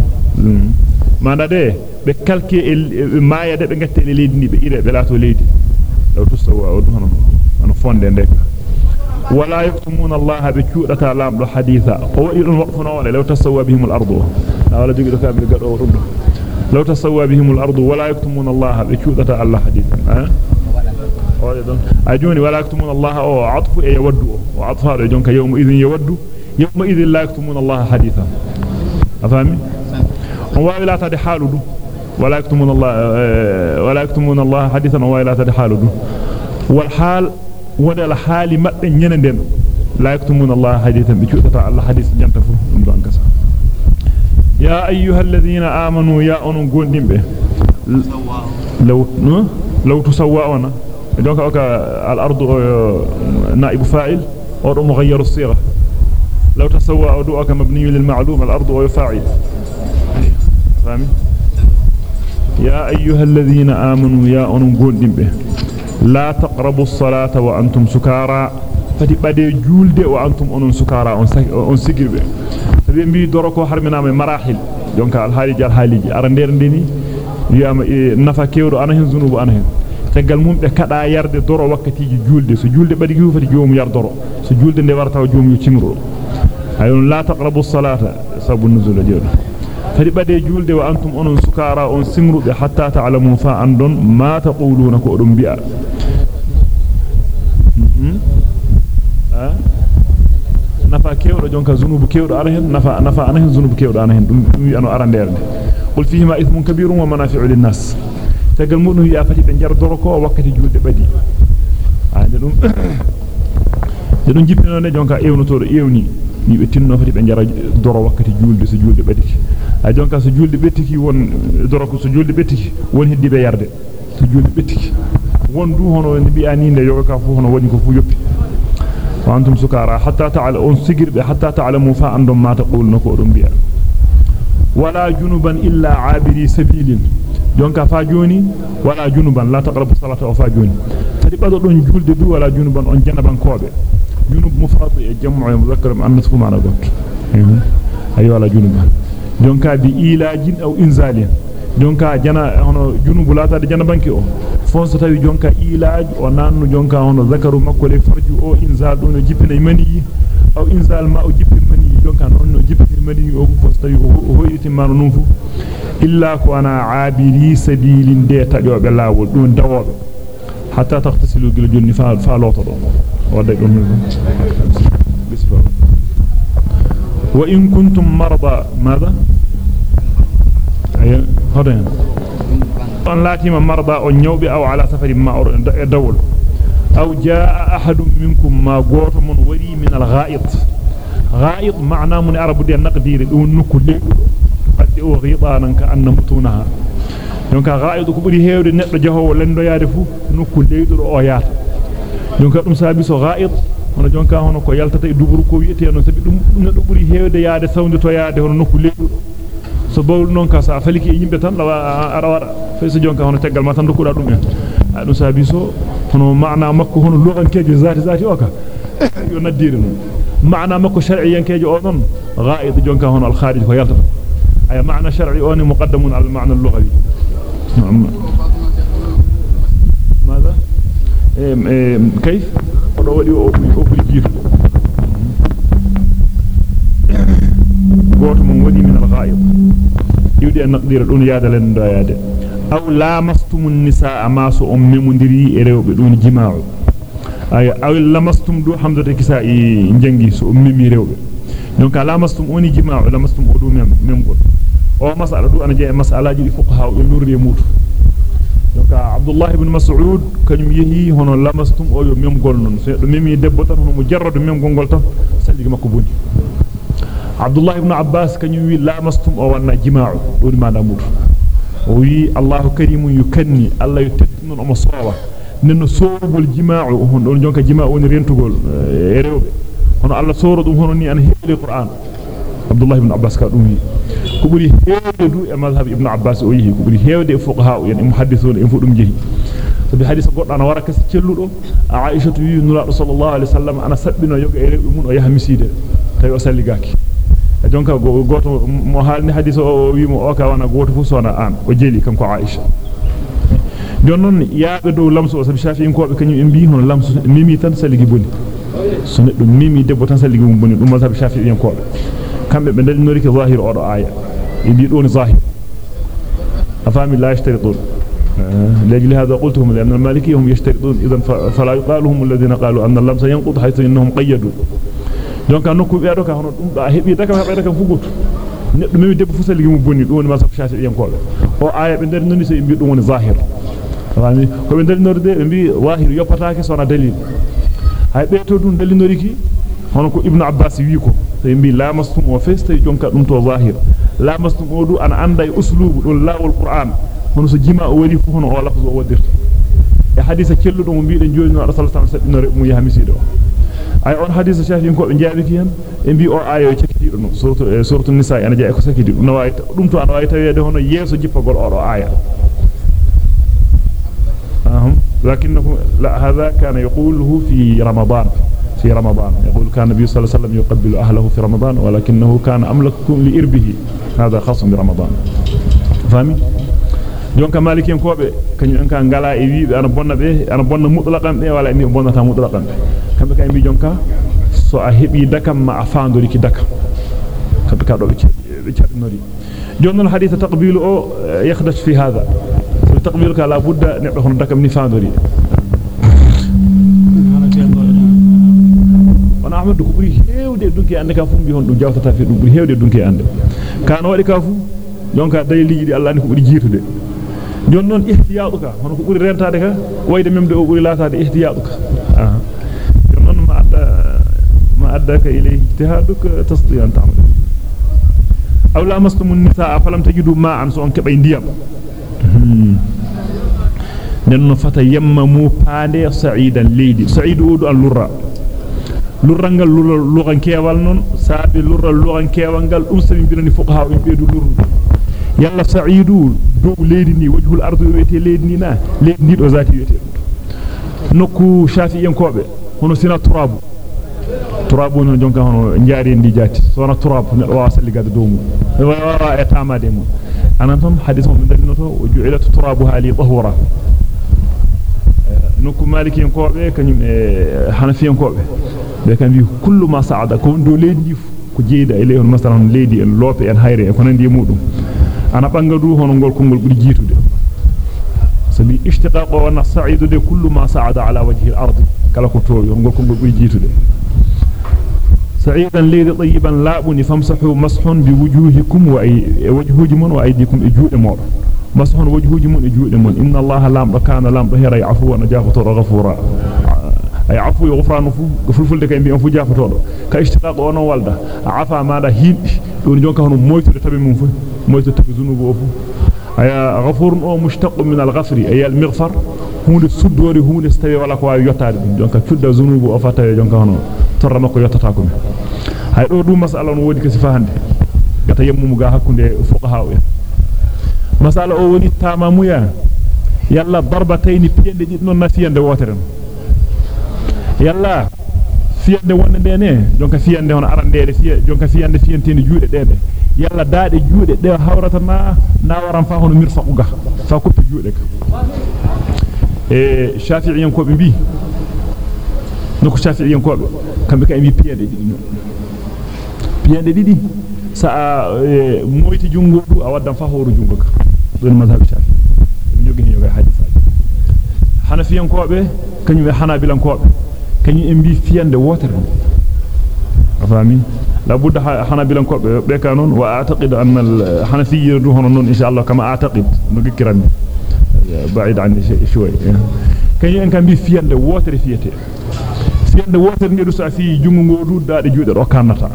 ما ده بكالكي ما يده بنغتي ليدني بإيرة بلاتو ليدي لو تسوى أدوهنا أنا فون دين ديك ولا يكتمون الله بكودة لام هو إذن وقفنا لو تسوى بهم الأرض. لا ولا جيدو كابل قدو رده لو تسوى بهم الأرض ولا يكتمون الله بكودة الله حديثا؟ أجوني ولا يكتمون الله أو عطف أي يود وعطف هذا جونك يومئذ يود يومئذ لا يكتمون الله حديثا. أفهمي ولا تدي حاله ولا يكتمون الله ولا يكتمون الله حديثا ولا تدي حاله والحال ولا الحال ما ينندن. لا يكتمون الله حديثا بكودة الله حديث جنتفو من كسا يا أيها الذين آمنوا يا أنو قندين به لو لو تسوأنا دونك أوكا الأرض نائب فاعل أو مغير الصيغة. لو تسوى أدوءك مبني للمعلوم الأرض ويفاعل فاهمين؟ يا أيها الذين آمنوا يا أنو قندين به لا تقربوا الصلاة وأنتم سكارى. o antum onon sukara on on sigirbe tabi mbi doro ko harminama marahil jonka al haliji al haliji ara der ndeni wiyama e nafa kewdo ana hen zunubu ana hen tegal mum be kada yarde doro wakkatiji julde so julde badi gi fati joomu yar doro so julde nde warta joomu cimro ayon la taqrabu salata sabu nuzul jeedo fadi bade julde wa antum onon sukara on simrude hatta ta'lamu fa andon ma taquluna ko dum bi'a nafa kewdo jonka zunubu kewdo ara hen nafa nafa ana hen zunubu kewdo ana hen dum wi ano aranderde qul fihi ma ithmun kabirun wa manafi'u lin-nas tagal mudum ya fati be jardoro ko wakkati julde badi ande dum de dum jippinone jonka ewnotodo ewni ni be tinno fati be jara doro wakkati julde so julde badi a jonka so julde bettiki won doro ko so julde bettiki won heddi be yarde so julde bettiki won du hono ni bi aninde yoga ka fu hono woni ko fu yoppi وأنتم سكارى. حتى تعلموا سكر حتى تعلموا فأنتم ما تقول نقولن بيا. ولا جنبا إلا عابري سبيل. جونك فاجوني ولا جنبا. لا تقرب صلاة فاجوني. تريبا دون جول دبي ولا جنبا. أن جنبا كوابي. جنب مفرط الجمع مذكر أن نصف معنا بك أيوة. ولا جنبا. جونك بإيلاج أو إنزالين jonka jana hono junubu lata de janabanki o fonso tawi jonka ilaj o nannu jonka hono zakaru makko le farju o inzal do no jippina mani aw inzal ma o jippina mani jonka non no jippina mani o fonso tawi o hoyti manu non fu illa ko ana abiri sabilin de tajobe lawol dum dawobe hatta taghtasilu gil jonni fa fa loto do wadda dum wa in kuntum marda madha ay hoden on latima marda on nyawbe aw ala safari ma e dawol aw jaa ahadun minkum ma goto mon wari min al gha'id gha'id ma'na mun arabu de naqdiri dum nukku fadde o ghidanan ka anna mutunaha donc gha'id ko buri heewde neddo jahowo lendo yaade fu nukku leedo o yaata donc dum sabi so gha'id hono jonka hono ko yaltata e duburu ko wi'ete sabi dum neddo buri heewde yaade to yaade hono nukku leedo so bawl non ka sa faliki yimbe tan dawa ara wada fay so jonka hono tegal ma tan dokuda dum en dum sabi so hono maana makko hono lugankeje zati zati o ka yo naddire non maana makko shar'iyankeje o non ghaid jonka hono al kharij ko yaltata ay maana shar'i on muqaddamun al maana al lughawi ماذا كيف ودي أبري جيرو goto mon wadi min dun yaada len do yaade aw lamastumun nisaa ma so on memundiri e rewbe dun jimaa'u ay aw lamastum du hamdata kisa e jangi so on memi rewbe donc lamastum oni jimaa'u lamastum o du mem memgol o masala du ana je masalaji di fuqaha o lurri mutu donc abdullah ibn mas'ud kanyum yehi hono lamastum o yo memgol non so do memi debbo tan hono mujarradu memgol gol tan salli makko bundi عبد الله بن عباس كان يقول لا مستم أو وأنا جماع دون ما نموت وي الله كريم يكني الله يتتن ام صوا نن صوب الجماع هون دون جونك جماع وني رنتغول ريوب هون الله صور دوم هون ني ان هي القران عبد الله بن عباس كان يوي كبري هيدو دو مذهب ابن عباس وي كبري هيدو فقهاء يعني محدثون ان فدوم جهي في حديث قد أنا وراك سيلودو عائشه يوي نور صلى الله عليه وسلم انا سبنا يوغ ريوب مون يا حميسيده تاي وسلي jonka goto mo halni hadith o wi mo o ka wana goto fu sona an o jeli kanko aisha don non yaabe dow lamsu o sabi shafi'in ko be kanyum en bi hono lamsu mimi tan salligi boni so neddo mimi debbo tan salligi mum boni dum mazhab shafi'in ko kambe be dalinori ke zahir odo aya يدي دون ظاهر أفهم لا يشترطون لأجل هذا قلتهم لأن المالكي هم يشترطون إذا فلا يقال هم الذين قالوا أن اللمس ينقض حيث إنهم قيدوا donc anoko beedo ka hono dum da hebi daka hebi daka fugut neddo memi debbo fu saligi mum bonni dum woni masab shafi en kobe o aya be der noni se bi dum woni zahir fami ko be der norde be bi wahir yopataake sona dalil hay be to dum dalinoriki hono ko ibnu abbas wi ko so bi lamastum o festa jonka dum to zahir lamastum o du ana anda e uslubu dol lawol qur'an hono so jima o wari fu hono o lafzu o wadirta e hadisa kelludo mo biiden joni no rasul sallallahu alaihi wasallam mu yaha misido ay on hadisa shafi ko be jaabiki hen e bi o ayo cekitido no suratu suratu nisa ana jaa ko sakiti dum no way dum to ana way tawede hono yeso jippagol o do aya ahum lakinnahu la hadha kana yaquluhu fi ramadan في رمضان يقول كان النبي صلى الله عليه وسلم يقبل أهله في رمضان ولكنه كان أملككم لإربه هذا خاص برمضان فهمي دونك مالكين كوبه كانيو انكا غالا اي ويبه أنا بonna be ana bonna mutlaqan be wala ni bonnata mutlaqan kambe kay mbi jonka so a hebi dakam ma a fandori ki dakam kambe ka do be be cadinori جون الحديث تقبيل أو يخدش في هذا تقبيلك لا بد نبه دكم نفاندري wana ahmadu ko buri heewde dunki ande ka fumbi hon dum jawtata fi dum buri heewde dunki ande kan wadi ka fu jonka daliliji di Allah ni ko buri jitude jon non ihtiyaduka hono ko buri rentade ka wayde memde o buri latade ihtiyaduka ah jon non ma adda أدك إليه اجتهادك تستطيع أن تعمل. أو لا مستم النساء فلم تجدوا ما عن سؤال كبين ديام لأنه فتى يمموا فاندى سعيدا ليدي. سعيد أود اللرى لورا نغال لورا نكيوال نون سابي لورا لورا نكيوال نغال أمسلم بناني فقهاء ويبيدوا لورا يلا سعيدوا دو ليدني وجه الأرض ويتي ليدني نا ليدني دو ذاتي ويتي. نكو شافي ينكوبي هنو سينا ترابو. تراب ون جونكا هونو نجارين دي جاتي سونا تراب واسلي غاد دومو و و اتاما ديمو أنا تم حديثو من دنوتو وجعلت ترابها لي طهورا نوكو مالكيين كوبي كنيم حنفيين كوبي ده كان بي كل ما صعد كون دو لي نيف كو جيدا اليه مثلا ليدي ان لوبي ان هايري كون دي مودوم أنا بانغادو هونو غول كونغول بودي جيتو دي سبي اشتقاق وأنا صعيد دي كل ما صعد على وجه الأرض كلكو تو يونغول كونغول بودي جيتو دي سعيدا لي طيبا لا بني فامسحوا مسحا بوجوهكم ووجوهكم وأيديكم اجود مور مسحا وجوهكم اجود من إن الله لا كان لا بهر عفوا وجافته غفورا أي عفو يغفران فوفل دكاي بيو فجافته كا اشتقاق اون والدا عفا ماذا هين. دون جون كانو مويتو تبي مون مويتو تبي زنوب أوفو. أي غفور أو مشتق من الغفر. أي المغفر. هو السدور هو نستوي ولا كو يوتار دون كا فد زنوب أو جون كانو o torra makko yottata ko hay do dum masala on wodi kasi fa hande gata yemmumu ga hakkunde fuqaha en masala o woni tamamuya yalla darbatayn piyende di non nafiyande wotere yalla fiyande wonde de ne jonka fiyande hono arandede fiye jonka fiyande fiyanteni juude dede yalla daade juude de hawrata na na waran fa hono mirfaqu ga fa koppi juude ka e shafi'iyan ko be bi noko shafi'iyan ko be kambe kay mi piyande didi non piyande didi sa moyti jungo du a waddan fa horu jungo ka don mazhab shafi mi jogi hen yoga hadisaaji hanafiyan ko be kanyum e hanabilan ko be kanyum en bi fiyande wotere afami be be kanon wa a'taqid anna al hanafiyya hono non insha Allah kama a'taqid no gikirande بعيد عني شوي kanyum en kam bi fiyande wotere fiyete fiyande wotere ngedu sa fi jungo ngodu daade juude do kannata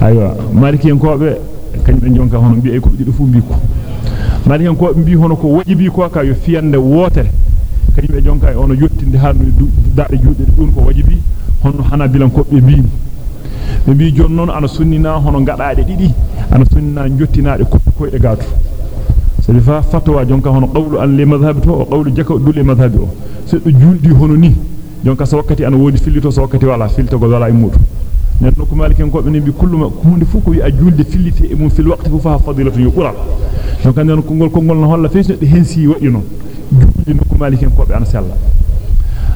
aywa maliki en kobe kanyum en jonka hono bi ay ko dido fu bi ko maliki en kobe bi hono ko wajibi ko ka yo fiyande wotere kanyum e jonka ono yottinde harno daade juude dun ko wajibi hono hana bilan ko be bi be bi jon non ana sunnina hono ngadaade didi ana sunnina jottinaade koppi koyde gaatu sabi fa fatwa jonka hono qawlu an li madhhab to o qawlu jaka dul madhhab o se do juldi hono ni jonka so wakkati an wodi fillito so wakkati wala filto go wala e mudu nen no ko maliken ko be bi kullu ma hunde fu ko wi a julde filliti e mum fil waqti fu fa fadilatu yuqra jonka nen ko gol kongol no holla feesno de hensi wadi non juldi no ko maliken ko be an sella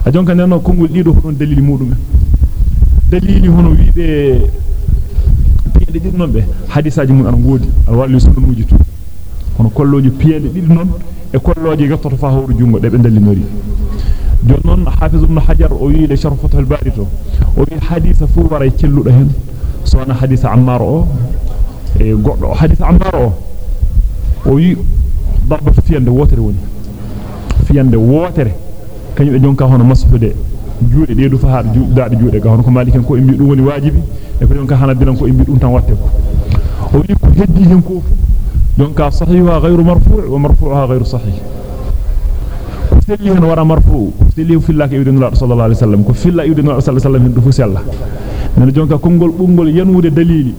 a jonka nen no kongol dido ko don dalili mudum dalili hono wi be piede didi non be hadisaaji mun an godi al walli sunnuji tu hono kolloji piede didi non e kolloji gattoto fa hawru jungo de be dallinori jon non hafiz ibn hajar o wi le sharh fath al bari to o wi hadisa fu wara celludo hen so na hadisa ammar o e goddo hadisa ammar o o wi darba fiyande wotere woni fiyande wotere kanyum e jonka hono masfude juude de du fa haade daade juude ga hono ko maliken ko imbi dum woni wajibi e ko jonka hanabilan ko imbi dum tan watte ko o wi ko heddi hen ko donc صحيحها غير مرفوع ومرفوعها غير صحيح سلي هن ورا مرفوع سلي في الله يودن الله صلى الله عليه وسلم كو في الله يودن الله صلى الله عليه وسلم دو سلا من جونكا كونغول بونغول ينوده دليلي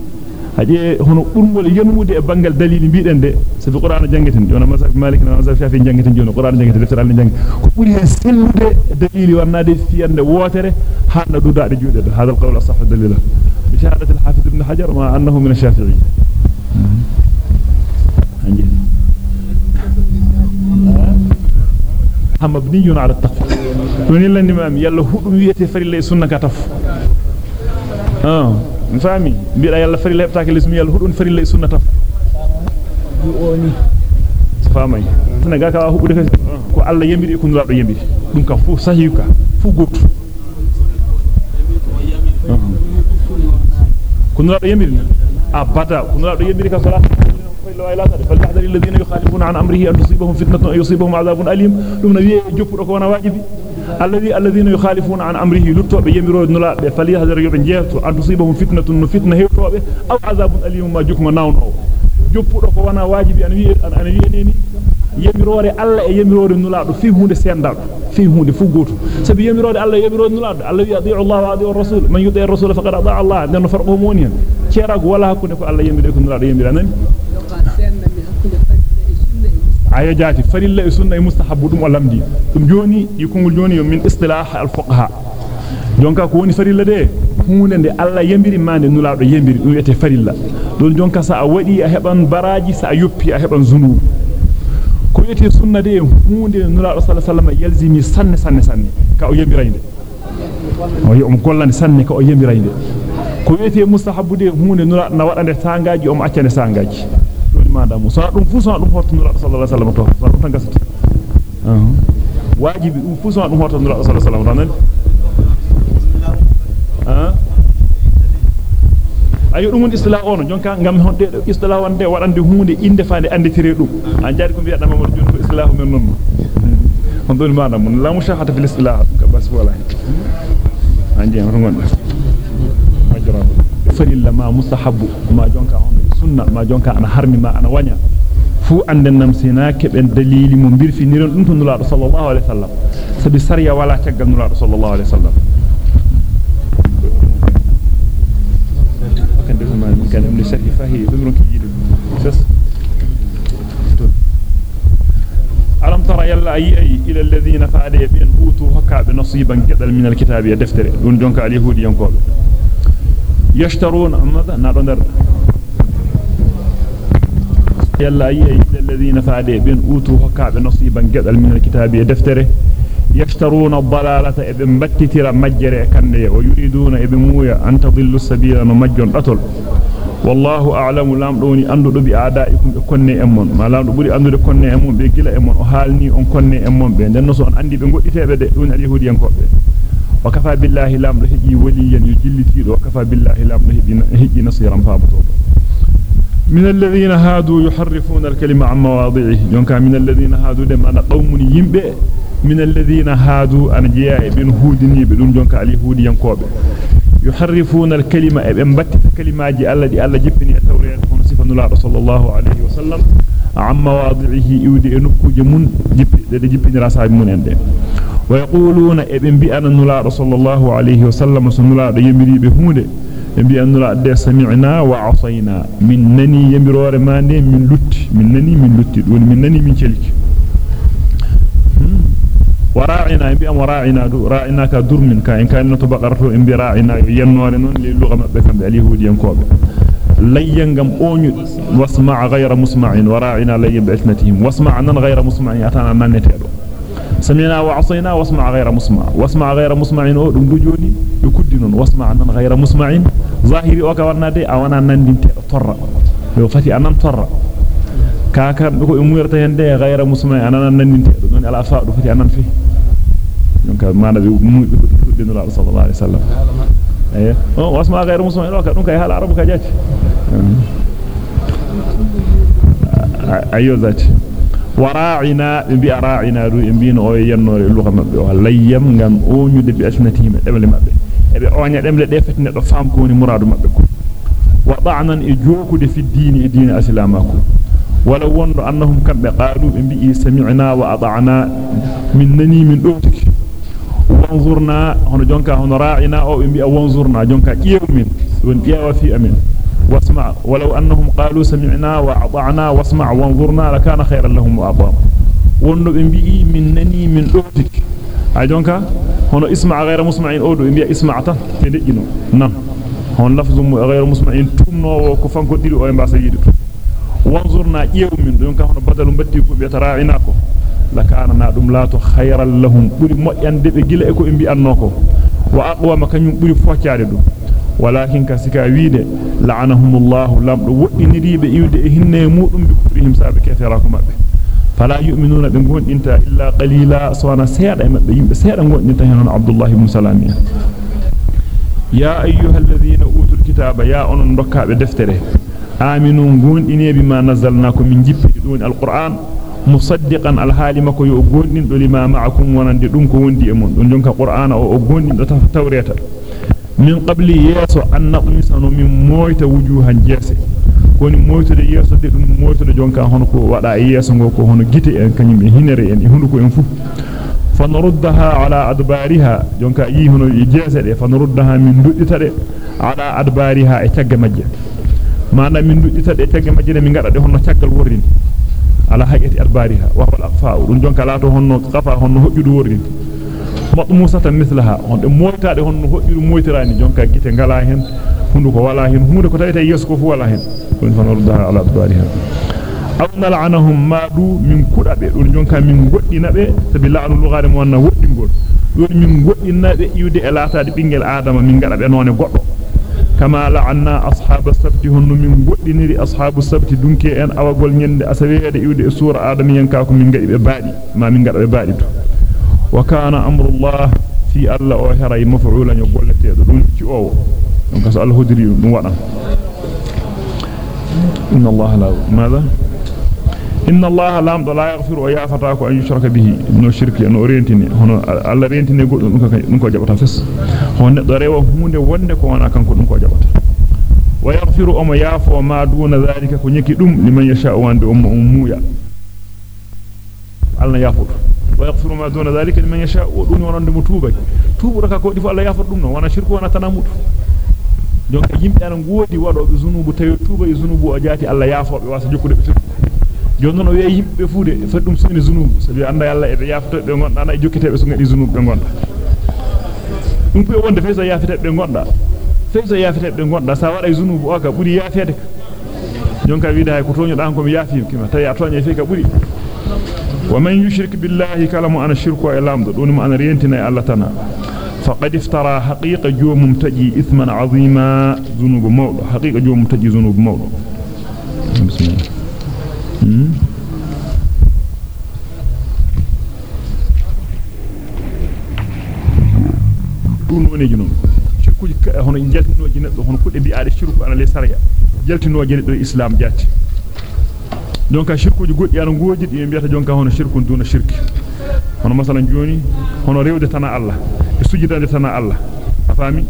haje hono burgol yenude e bangal dalili biiden de sabi qur'an jangeten jona mazhab malik na mazhab shafi jangeten jona qur'an jangeten defter al jangi ko buri hen sellude dalili warnade fiyande wotere handa dudaade juude do hada alqawl asah dalila bi shahadat al-hafiz ibn hajar ma annahu min ash-shafi'i مبني على التخفيف من إلا النمام يلا هدو ويتي فريلا سنة كتف آه فهمي بيرا يلا فريلا يبتاك الاسم يلا هدو فريلا سنة تف oni famay tana ga ka hubude kasi ko Allah yembiri ko nulaado yembiri dum ka fu sahiyuka fu gotu ko nulaado yembiri abada ko nulaado yembiri الذين يخالفون عن أمره أن تصيبهم فتنة أو يصيبهم عذاب أليم. لمن يجبر كون واجبي. الذي الذين يخالفون عن أمره لتوب يمرو نلا فلي هذا يوب جيتو ان تصيبهم فتنة أو فتنة توب أو عذاب أليم ما جكم ناون أو جبر كون واجبي. ان وي ان ان ينيني يمروري الله يمروري نلا في هوند سندال في هوند فو غوتو سبي الله يمروري نلا الذي يطيع الله ويطيع الرسول. من يطيع الرسول فقد أطاع الله. لأنه فرقهم ونيا تيراغ ولا كنكو الله يمروري نلا يمروري aya jati farilla e sunna e mustahabu dum o lamdi dum joni di kongol joni min istilah al fuqaha jonka ko woni farilla de hunde nde alla yembiri mande nulaado yembiri dum wete farilla don jonka sa a wadi a heban baraji sa a yoppi a heban zunubu ko wete sunna de hunde nulaado sallallahu alaihi wasallam yalzimi sanne sanne sanne ka o yembirayde o yo um gollande sanne ka o yembirayde ko wete mustahabu de hunde nulaado na wadande sangaji o mo accane sangaji manda mo sa dum fu sa dum hortunura sallallahu alaihi wasallam to sa dum tan gasati wajibi dum fu sa dum hortunura sallallahu alaihi wasallam ah ayo dum woni istilah on jonka ngam honde istilah wonde wadande hunde inde faande anditire dum an jaari ko biya dama mo joni ko istilah men non on don manda mon la mushahata fil istilah ka bas wala anje on ngon majra falilla ma mustahabu ma jonka on sunna ma jonka ana harmi ma ana wanya fu anden nam sina keben dalili mo birfi niron dum to nulaado sallallahu alaihi wasallam sabi sariya wala taggal nulaado sallallahu alaihi wasallam kan de ma kan am li sharhi fahi dum ron ki jidu sas alam tara yalla ay ay ila alladhina fa'ada bin utu hakka bi nasiban gadal min alkitabi ya deftere dun jonka al yahudi yankobe yashtaruna amada na don dar يلا أي الذين فعلوا بين أوتوا هكذا نصيبا قدل من الكتاب يدفتره يشترون الضلالة ابن بتتر مجر كنية ويريدون ابن مويا أن تضلوا السبيل ممجر أطل والله أعلم لام دوني أندو بأعدائكم كوني أمون. ما لام دوني أندو كوني أمون بيجلا أمون. وحالني أن كوني أمون. بين دنسو أن أندي بنقول إتابة دون اليهود ينكوب وكفى بالله لام رهجي وليا يجلي تير وكفى بالله لام رهجي نصيرا فابطوب من الذين هادوا يحرفون الكلمة عن مواضعه. يونكا من الذين هادوا دم أنا قوم يمبئ. من الذين هادوا أنا جياء بن هودني بدون جونكا اليهود ينكوب. يحرفون الكلمة ابن بتت كلمة جي الذي الله جبني التوريات هنا صفة الله صلى الله عليه وسلم. عن مواضعه يودي انكو جمون جب دي جبني راسا من عنده ويقولون ابن بأن الله صلى الله عليه وسلم سنلا يمري بهوده bi annula adde sami'na wa asayna min nani yambirore mande min lutti min nani min lutti don min nani min celki wara'ina bi am wara'ina du ra'ina ka durmin ka in kan to baqarto in bi ra'ina yennore non li lugha mabbe kambe alihudi yankobe layyangam onyu wasma' ghayra musma'in wara'ina layya bi ismatihim wasma' nan ghayra musma'in atana nanetedo سمعنا وعصينا واسمع غير مسمع. واسمع غير مسمع دم دجوني يكدنون واسمع عنا غير مسمع. ظاهري وكورنا دي أو أنا نندين تطر لو فتي أنا تطر كاكا بكو أمور تهندي غير مسمع. أنا نندين تطر من ألا فاق. فتي أنا فيه يمكا ما نبي أمور يكدن الله صلى الله عليه وسلم. أيه. واسمع غير مسمع. وكا نمكا يهال عربك جاتي أيوه ذاتي وراعنا بي راعنا دو امبين أو ينور لوخ مبه والله يم غان أو نيد بي اسنتي مبه مبه إبي أو ني دملي دي فتنه دو فام كو ني مراد مبه كو. وضعنا اجوك دي في الدين دين اسلامك ولو ون أنهم كان قالوا بي سمعنا واطعنا منني من دوتك وانظرنا هنا جونكا هنا راعنا أو بي وانظرنا جونكا كيو من ون أمين. واسمع. ولو أنهم قالوا سمعنا وأطعنا واسمع وانظرنا لكان خيرا لهم وأطعم. وندو بي منني من أوتك. أجونك هنا اسمع غير مسمعين أودو إنبيا اسمعتا تدجنو نعم. هون لفظ غير مسمعين. تومنو وكفان كديرو أو يمباسا يدو وانظرنا يوم من دونك هنا بدل مبتي كو بيتراعناكو لكان نادم لا خيرا لهم. بري ko imbi annoko wa aqwa makanyum buri foccaade do ولكن كسكا ويده لعنهم الله لم keferaku mabbe fala yu'minuna be gondinta illa qalila sawana seeda e mabbe yimbe seeda gondinta hen Abdullah ibn Salamiya ya ayyuhalladhina utul kitaba ya onon dokkabe deftere aminu gondine bima nazzalna ko min jippidi dun alquran musaddiqan alhalima ko yo gondin do lima ma'akum wonande dum ko wondi e mon don jonka qur'ana o gondin do tawreta min qabli yeso an naqmisanu min moyta wujuhan jese koni moytude yeso de dum moytude jonka hono ko wada e yeso go ko hono gite en kanyum e hinere en e hunduko en fu fanruddaha ala adbariha jonka yi hono e jese de fanruddaha min duddita de ala adbariha e tagga majje mana min duddita de tagga majje min ngada de hono taggal worrini ala hayati adbariha wa wal aqfa dum jonka lato honno qafa honno hojjudu worrini matmusatan mislaha on de moytaade honno hojjudu moytirani jonka gite ngala hen hunduko wala hen hunde ko tawete yeso ko fu wala hen dum fanruddaha ala adbariha aw nal'anahum ma du min kudabe dun jonka min goddinabe sabi la'anu lughare mo wanna woddingol don min goddinabe iwde e laataade bingel adama min gada be none goddo kama la'anna ashabas sabti honno min goddiniri ashabus sabti dunke en awagol nyende asaweede iwde e sura adama yanka ko min gadi be baadi ma min gada be baadi to wa kana amrullah fi alla o haray maf'ulan yo golleteedo dum ci owo donc so Allah hodiri dum wadan inna Allah la madha inna allaha lam la yaghfiru wa yafata ko an yushraka bihi no shirki no rentini hono alla rentini goddo dum ko dum ko jabata fes hono neddo rewa hunde wonde ko wana kanko dum ko jabata wa yaghfiru ama yafo ma duna zalika ko nyeki dum liman yasha wande umma ummuya alla yafudu wa yaghfiru ma duna zalika liman yasha o dum wonande mo tuubay tuubu ka ko difo alla yafudu dum no wana shirku wana tanamudu donc yimbe ana ngoodi wadobe zunubu tawi tuuba e zunubu o jaati alla yafobe wasa jokkude be joni non o wi'a yimbe fuude fa dum suni zunubu sabi anda yalla e be yafto be gonda na e jokkiteebe so ngadi zunubu be gonda dum be wonde fayso yafete be gonda fayso yafete be gonda sa wada zunubu o ka buri yafete jonka wiida hay ko toño dan ko mi yafi kima tay a toñe fe ka buri ومن يشرك بالله كلام أنا شرك والام دون ما أنا رينتنا الله تنا. فقد افترى حقيقة جو ممتجي اثما عظيما ذنوب مولى حقيقة جو ممتجي ذنوب مولى بسم الله. ko woni jinon ci ku hono jeltino jinedo hono kudde bi ade shirku ana le sarya jeltino jinedo islam jatti goddi ana goodi di bi'ata jonka hono shirkun duna shirki hono masalan joni hono rewde tana Allah e sujudande tana Allah afami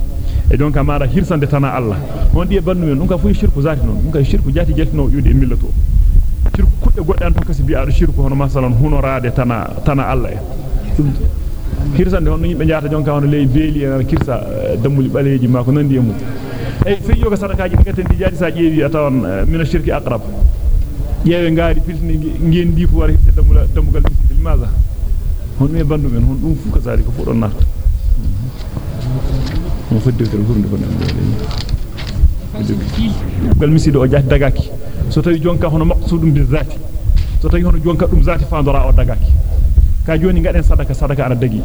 e donc mara hirsande tana Allah on di e bandu men dum ka fu shirku zati non dum ka shirku jati jaltino yude e millato shirku kudde godde an to kasi bi'aado shirku hono masalan hunorade tana tana Allah e kirsande hono yimbe jaata jonka hono ley beeli en kirsa dammuli baleeji ma ko nandi e mum ay fi yoga sadakaaji ngaten di jaati sa jeewi atawan min shirki aqrab yeewe ngaari piltini ngendi fu war hitte dammula dammugal misil maza hon me bandu men hon dum fu ka sari ko fu don narta mo fodde ko hurnde ko nan gal misido o jaati dagaki so tawi jonka hono maqsudum bi zati so tawi hono jonka dum zati fandora o dagaki ka joni ngaden sadaka sadaka ana dagi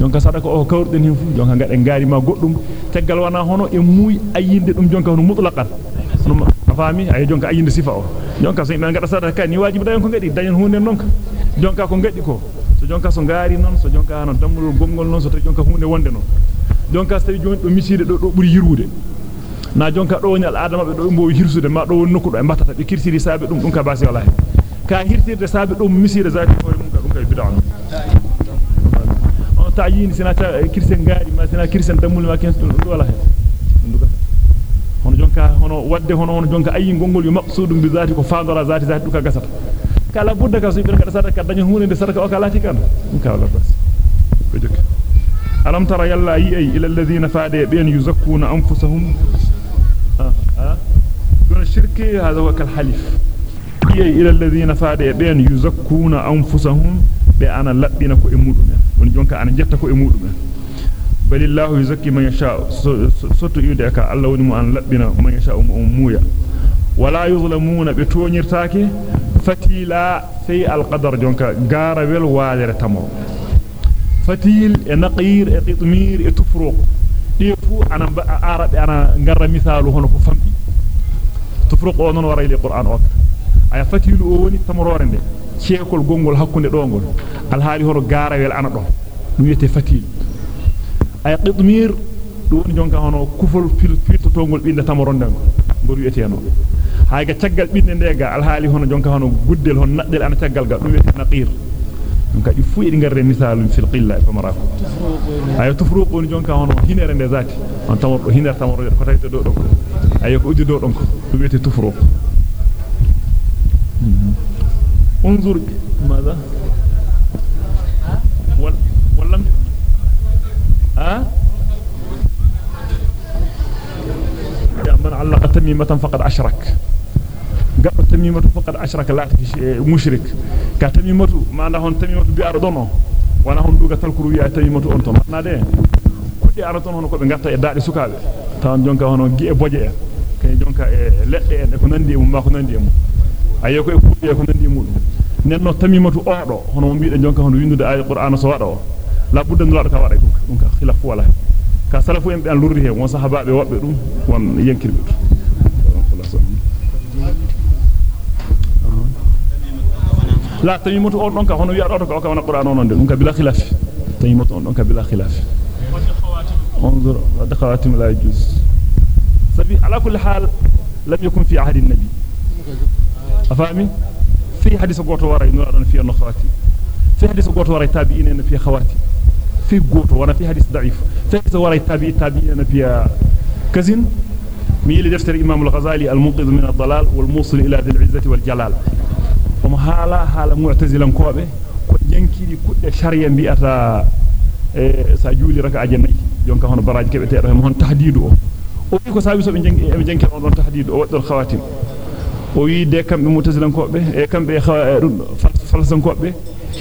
jonka sadaka o kawrden hin fu jonka ngaden gaari ma goddum teggal wana hono e muy ayinde dum jonka hono mutlaqan no fami ay jonka ayinde sifa o jonka so be ngada sadaka ni wajibi dayon ko ngadi dayon hunde nonka jonka ko ngadi ko so jonka so ngaari non so jonka hono dammul gongol non so tawi jonka hunde wonde non jonka so tawi joni do miside do do buri yirude na jonka do woni al adama be do mbo hirsude ma do woni nokku do e batata be kirsiri saabe dum dum ka basi wallahi ka hirtirde saabe dum miside zati hore mum ka dum kay bid'a on ta'yin sina ta kirsen ngaari ma sina kirsen damul ma wala hen nduga hono jonka hono wadde hono hono jonka ayi gongol yu maqsudum bi zati ko faandora zati zati duka gasata kala budda ka so be ngada sadaka dañu hunde de sadaka o kala ti kan ka wala bas ko jokki alam tara yalla yi ay ila alladhina faade ben yuzakkuna anfusahum ah ah dun shirki hada wa kal halif yi ila alladhina faade ben yuzakkuna anfusahum be ana labbina ko e mudum don jonka ana jetta ko e mudum balillahu yuzakki man yasha soto yude ka Allah woni mo an labbina man yasha um muya wala yuzlamuna be toñirtaake fatila fi alqadar jonka garawel walere tamo fatil e naqir e qitmir e tufruq di fu ana arabe ana ngarra misalu hono ko fambi tufruq o non wara ile qur'an o aya fatilu o woni tamorore nde ceekol gongol hakkunde dongol alhaali horo garawel ana do dum wiete fatil aya qidmir woni jonka hono kufol filtotongol binde tamoronde ngol wiete no hayga caggal binde ndega alhaali hono jonka hono guddel hon naddel ana caggal ga dum wiete naqir dum kadi fu edi garre misalum fil qilla fa marako ayo tufruq woni jonka hono hinere nde zati on tamordo hinere tamordo ko tawte do do ayo ko uddi do don ko dum wiete tufruq انظر ماذا ولم ها علق تميمة فقد أشرك قبل تميمة فقد أشرك لا مشرك كتميمة ما نهون تميمة بأرضنا وأنا هون دوغا تلكرو يا تميمة أنتم ما ده e e e en ko nandi e mum ma ko nandi e mum ayo ko e kudde ko nandi e mum nenno tamimatu odo hono mo biide jonka hono windude ay qur'ana so wada o la budda nulaado ka wada dum dum ka khilaf wala ka salafu en be an lurri he won sahabaabe wobbe dum won yankirbe la tamimatu on don ka hono wi'a do ka ka wana qur'an on dum ka bila khilaf tamimatu on don ka bila khilaf انظر هذا خواتم لا يجوز سبي على كل حال لم يكن في عهد النبي افهمي في حديث غوتو ورا نورا في النخواتي في حديث غوتو ورا تابعين ان في خواتي في قوت ولا في حديث ضعيف. فيكتور التابعي أنا في كزين ميلي دفتر إمام الغزالي المنقذ من الضلال والموصل إلى ذي العزة والجلال. وما هالا هالا معتزلا كوابه وينكري كل شريا بيئة إيه، ساجولي ركع جنيه يونك هون براج كبتير هون تحديده. وفي كسابي سوف ينجنك هون تحديده. وقت الخواتم. وي ده إيه، كم بمتزلا كوابه كم بفلسان كوابه.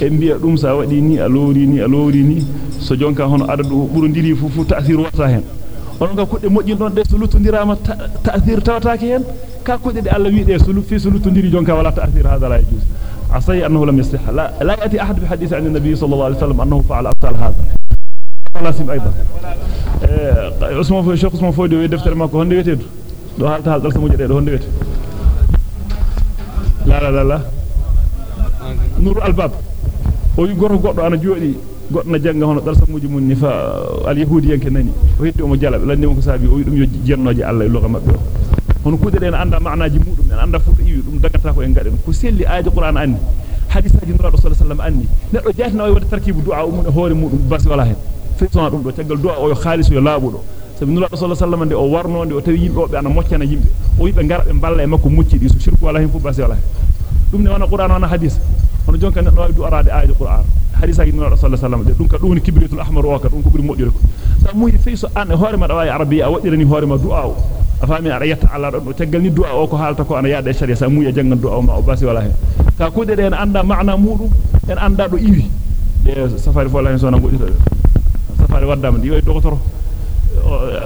E biya dum sa wadi ni alori ni alori ni so jonka hono adadu burundiri fu fu ta'sir wata hen on ga kudde mojjin don de so lutondirama ta'sir tawataake hen ka kudde de Allah wi de so fi so lutondiri jonka wala ta'sir hada la yajuz asai annahu lam yasih la la yati ahad bi hadith an an-nabi sallallahu alaihi wasallam annahu fa'ala amsal hada laasim aydan eh Usman fo Cheikh Usman Fodi wi deftere makko honde wetedu do halta hal dal samuje de do honde wete la la la la nur albab o wi goto goddo ana jodi goddo na janga hono dal samuji mun ni fa al yahudi yanke nani o heddi o mo jalabe lanni mo ko sabi o wi dum yo jennoje Allah e loga mabbe o hono kuude den anda maanaji mudum en anda fu iwi dum dagata ko en gaden ko selli aaji qur'an anni hadisaji nura rasul sallallahu alaihi wasallam anni neddo jatna o wada tarkibu du'a mun hoore mudum basi wala hen fitona dum do tagal du'a o yo khalisu yo laabudo sabi rasul sallallahu alaihi wasallam o warnonde o tawi yimbe o be ana moccana yimbe o yibe ngara be balla e makko muccidi so shirku wala hen fu basi wala hen dum ne wana qur'an wana hadis hono jonka neddo wawi du'arade aaji qur'an hadisaji nura rasul sallallahu alaihi wasallam dum ka dum ni kibritul ahmar o ka dum ko buri mojjure ko sa muyi feyso an hoore ma dawa arabiya wadirani hoore ma du'a o afami ara yetta Allah do tegal ni du'a o ko halta ko ana yaade sharia sa muya jangan du'a ma o basi wala hen ka kude de en anda maana mudum en anda do iwi de safari fo la hen sona godito safari waddama di way docteur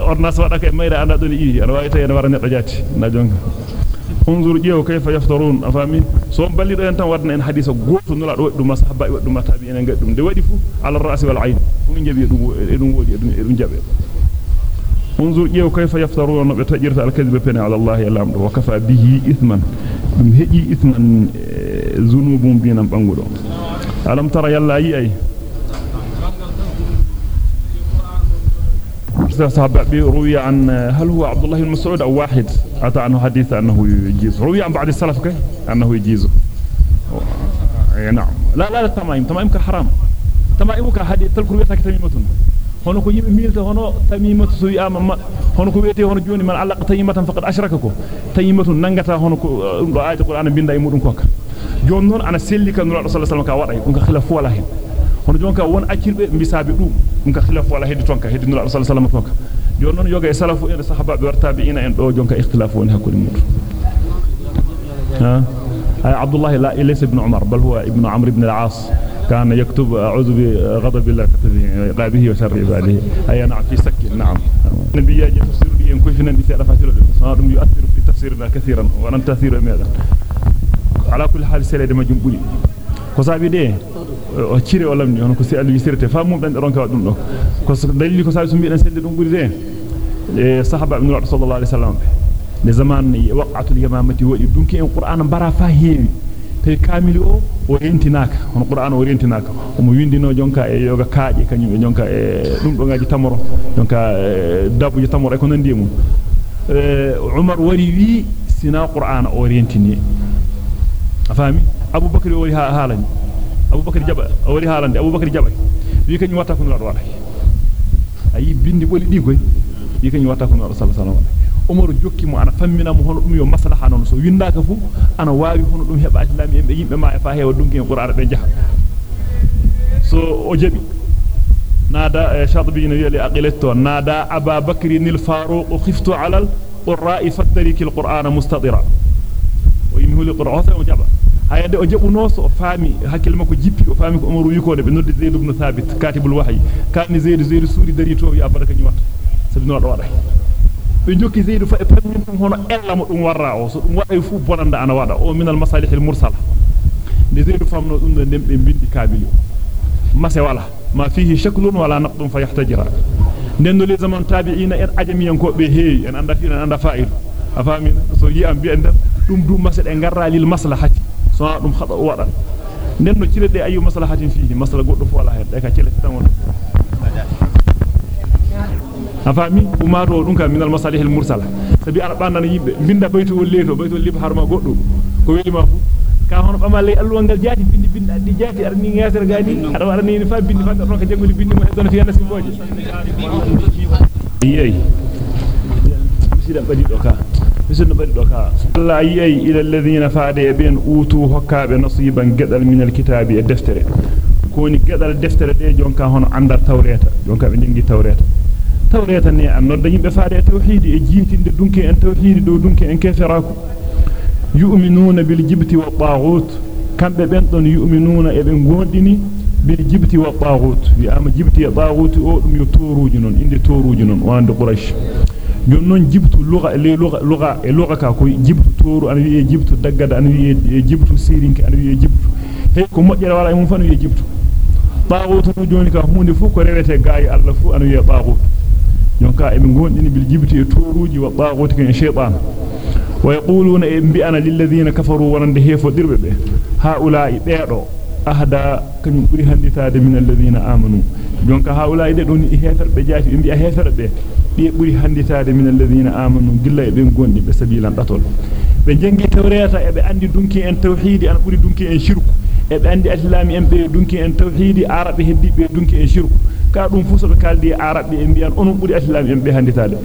ordonnance wada kay mayda anda do iwi ana wawi tay en wara neddo jatti na jonga yaftarun afami so ballido en tan wadna en hadisa goto nula do dum sahaba e dum tabi en gaddum de wadi fu ala ra'si wal ayn dum jabi dum dum wodi dum dum jabe انظر يو كيف يفترون بتجرة الكذب بين على الله الامر وكفى به اثما دم هجي اثما ذنوب بين بانغودو الم ترى يلا اي اي استصحاب بروي عن هل هو عبد الله المسعود أو واحد؟ أتى عنه حديث أنه يجيز. روي عن بعض السلف كه أنه يجيز. نعم. لا لا التمايم تمايم كحرام تمايم كحديث تلك روية تكتمي متن هنا كوي ميل هنا تمي مت سوي أم ما هنا كوي تي هنا جوني من علاقة تمي متن فقط أشركه كو تمي متن نعتها هنا كو رأيت القرآن بين دايمون كوك جونون أنا سلي كان رسول الله صلى الله عليه وسلم كوارع كون خلافه لهين hono jonka won accirbe bisabe dum dum ka khilaf wala heddi tonka heddi nura sallallahu alaihi wasallam kokka jon non yoga e salafu e sahaba be wartabe ina en do jonka ikhtilaf woni hakuri mudum ha abdullah la ilaysa ibn umar bal huwa ibn amr ibn al-aas كان يكتب أعوذ بغضب الله قابه وشر عباده أي نعم في سك نعم النبي يجي تفسير دي إن كيف نندي سيرة فاتلة صارم يؤثر في تفسيرنا كثيرا ولن تأثير ماذا على كل حال سيرة دم جنبولي كسابي دي o cire o lamni on ko si alu yisirte famu ben ron ka dum do ko dalili ko sabi so mi den selde dum buri de e sahaba ibn rasul sallallahu alaihi wasallam le zaman waqatul yamamati wadi dunki en qur'an bara fa heewi tawi kamili o o rentinaka on qur'an o rentinaka omo windino jonka e yoga kaaje kanyum e jonka e dum do ngaji tamoro jonka dabuji tamoro e ko nandi mum umar wari wi sina qur'an o rentini afami abubakar wari haalani abubakar jaba wari haalande abubakar jaba wi kanyum watta ko no wada ayi bindi boli di koy wi kanyum watta ko no sallallahu alaihi wasallam Umar jokki mo ana fammina mo hono dum yo maslaha non so windaka fu ana waawi hono dum heba islami en be yimbe ma e fa heewa dunki en qur'an be jaha so o jabi nada shadbi ni yali aqilatto nada aba bakri nil faruq khiftu ala al qurra'i fadriki al mustadira o yimi huli qur'an o jaba hayade o jabuno so faami hakkil mako jippi o faami ko Umar wi ko de be noddi Zaid ibn Thabit katibul wahyi kaani Zaid Zaid suri dari to ya baraka ni watta sabi no do wada be jokki zeydu fa e pammin dum hono ella mo dum warra o so dum waday fu bonanda ana wada o min al masalih al mursala de zeydu famno dum dem be bindi kabili mase wala ma fihi shaklun wala naqdun fa yahtajira nenno le zaman tabi'ina en ajamiyan ko be heewi en anda fi en anda fa'il afami so yi am bi en dum dum mase de garra lil maslahati ayu maslahatin fihi masla goddo fu wala hen de ka cile tan wona afami umato dum ka minal masalih al mursala sabi ana bandan yimbe binda bayto wol leto bayto lib harma goddo ko weli ma fu ka hono bamale alluwa ngal jaati bindi bindi addi jaati arni ngasar gani ada warani ni fa bindi fa don ka jangoli bindi mo hedon fi anasi boje yey misida badi do ka misida badi do ka Allah yey ila alladhina faade ben utu hokkabe nasiban gedal min al kitabi e deftere koni gedal deftere de jonka hono andar tawreta jonka be jingi tawreta tawreta ne an nodda yimbe faade tawhidi e jiitinde dunki en tawhidi do dunki en keferaku yu'minuna bil jibti wa taghut kambe ben don yu'minuna e be gondini bil jibti wa taghut wi ama jibti e taghut o dum yo toruji non inde toruji non wande quraish jon non jibtu lugha le lugha lugha e lugha ka ko jibtu toru an wi e jibtu daggada an wi e jibtu sirinki an wi e jibtu hey ko mojjere wala e mum fan wi e jibtu taghut no joni ka hunde fu ko rewete gaayi Allah fu an wi e taghut jonka e be gondini bil jibti e toruji wa taghut kan shaytan wa yaquluna e bi ana lil ladina kafaru wonande hefo dirbe be haula'i beedo ahda kanyum buri handitaade min alladhina amanu jonka haula'i de don hefer be jaati be bi'a hefer be be buri handitaade min alladhina amanu gilla e be gondi be sabilan datol be jengi tawreta e be andi dunki en tawhidi an buri dunki en shirku e be andi islami en be dunki en tawhidi arabe heddi be dunki en shirku ka dum fu so be kaldi arabe en bi'an onon buri islami en be handitaade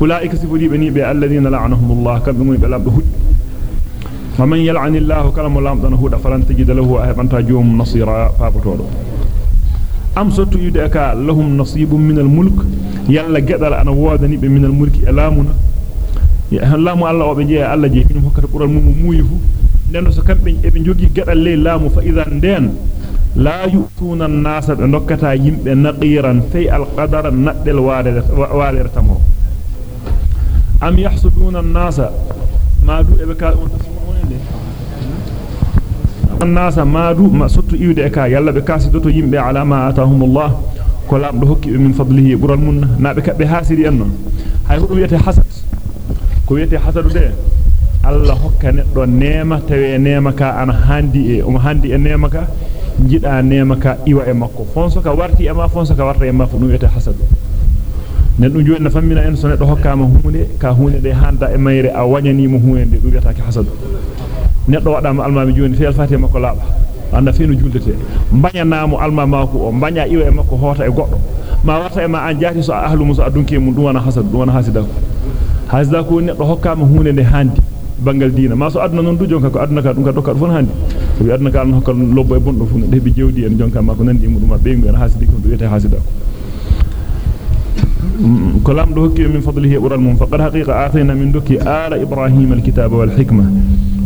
أولئك سفدي بني بي الذين لعنهم الله كم بمن فمن يلعن الله كلام الله أمضانه دفران تجد له أبنتاجهم نصيرا فابطوله أم ستو يدعك لهم نصيب من الملك؟ يلا قدر أن وادني من الملك ألامنا. ألام الله وبجي ألا جي فينهم فكر قرى المموه لأنه سكب بن ابن جوجي قدر لي لام فإذا اندين لا يؤتون الناس نكتا يمب نقيرا في القدر نقل والرتمه أم يحسدون الناس؟ ما دو إبكاء منتصر sottu iwde e ka yalla be kasidoto yimbe ala ma atahumullah ko lamdo hokki min fadlihi bural munna nabe kabbe hasiri en non hay hudum yete hasad ko wiyete hasadu de Allah hokka neddo neema tawe neema ka ana handi e um handi e neema ka jida neema ka iwa e makko fonso ka warti e ma fonso ka warta e ma fu dum wiyete hasadu nen dum joni na fammina en so neddo hokkama hunde ka hunde de handa e mayre a wanyani mo hunde dum wiyata ki hasadu neddo wadama almami joni fi alfati makko laaba anda fi no juldete mbañanamo alma mako o mbaña iwa e makko hota e goddo ma warta e ma an jaati so ahlu musa adunki mum dum wana hasadu dum wana hasidako hasda ko neddo hokkama hunde de handi bangal diina ma so aduna non du jonka ko aduna ka dum ka dokka fon handi ko wi aduna ka an hokkal lobbo e bondo fu de be jewdi en jonka ma ko nandi mudum be ngi hasidi ko wiete hasida ko ko lamdo hokki min fadlihi ural mum faqad haqiqa atayna min duki ala ibrahim alkitaba wal hikma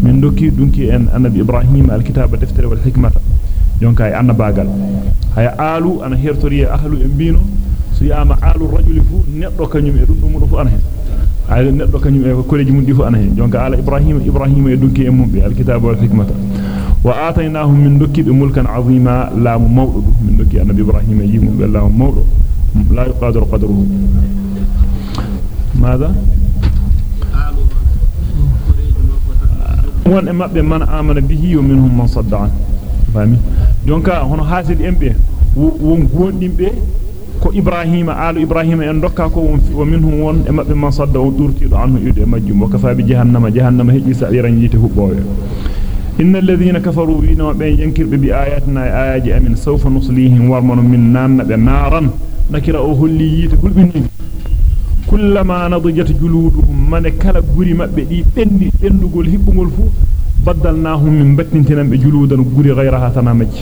min duki dunki en annabi ibrahim alkitaba deftere wal hikmata jonka e annabagal haya alu ana hertori ahlu e bino yama alu rajuli fu neddo kanyum e dum dum fu ana hen ay neddo kanyum e ko koleji mun fu ana hen ala ibrahim ibrahim e dunki e mumbe alkitaba wal hikmata wa atainahum min dukki be mulkan azima la mawdu min dukki annabi ibrahim e yimum be la mawdu la yuqadiru qadruhu ماذا won e mabbe man amana bihi wa minhum man sadda fami jonka hono hasid embe won gondimbe ko ibrahima alu ibrahima en dokka ko won wa minhum won e mabbe man sadda o durtido anhu yude majjum o kafa bi jahannama jahannama heji sa iran yite hubbowe إن الذين كفروا بنا وبين ينكر بآياتنا آيات أمن سوف نصليهم ورمن من نان نارا نكر أهليت كل بنين كلما نضجت جلودهم من كلا غوري مابي دي بندي بندغول هيبغول فو بدلناهم من بتنتن بجلودا غوري غيرها تنامج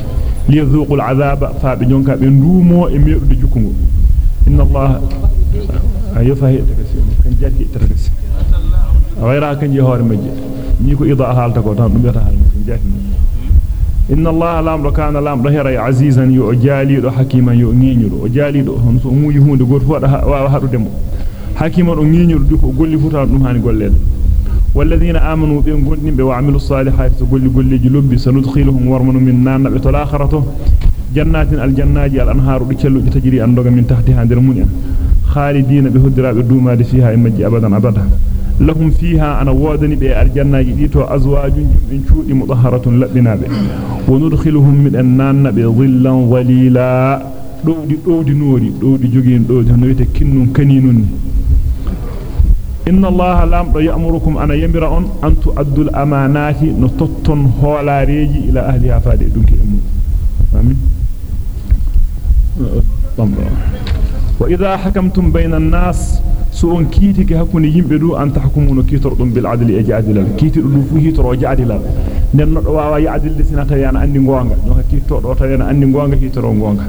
ليذوق العذاب فبنيونكا اي اميرو دجوكو ان الله ايفه كان جاتي ترس غيرها كان جهور مجي نيكو اضاء حالتكو تان دوبتا حالتكو جاتي إن الله لام ركان لام رهير عزيزا يؤجالي دو حكيما يؤنينيرو أجالي دو هنسو أمو يهون دو غرفو وهارو دمو hakima do nginyudo ko golli futa dum hani gollede. والذين آمنوا بهم قلنهم وعملوا الصالحات تقول قل جلوب سندخلهم ورمن من نان بتلاخرته جنات الجنات الأنهار بكل تجري أندوغ من تحتها درمون خالدين بهدراء بدوما فيها إمج أبدا أبدا لهم فيها أنا وادني بالجنات ديتو أزواج من شوء مطهرة لبنا به وندخلهم من النان بظلا ظليلا دودي دودي نوري دودي جوجين دودي نويت كنن كنينون inna allaha lamdo ya'murukum ana yamira on an tu'addul amanati no totton holareji ila ahliha faade dunki emu amin wa idha hakamtum bayna an-nas su'un kitiki hakuni yimbe du an tahkumunu kitordum bil adli e jadilal kitidu du fu hitoro jadilal nen no do wawa yadilde sinata yana andi gonga no hakito do tawena andi gonga hitoro gonga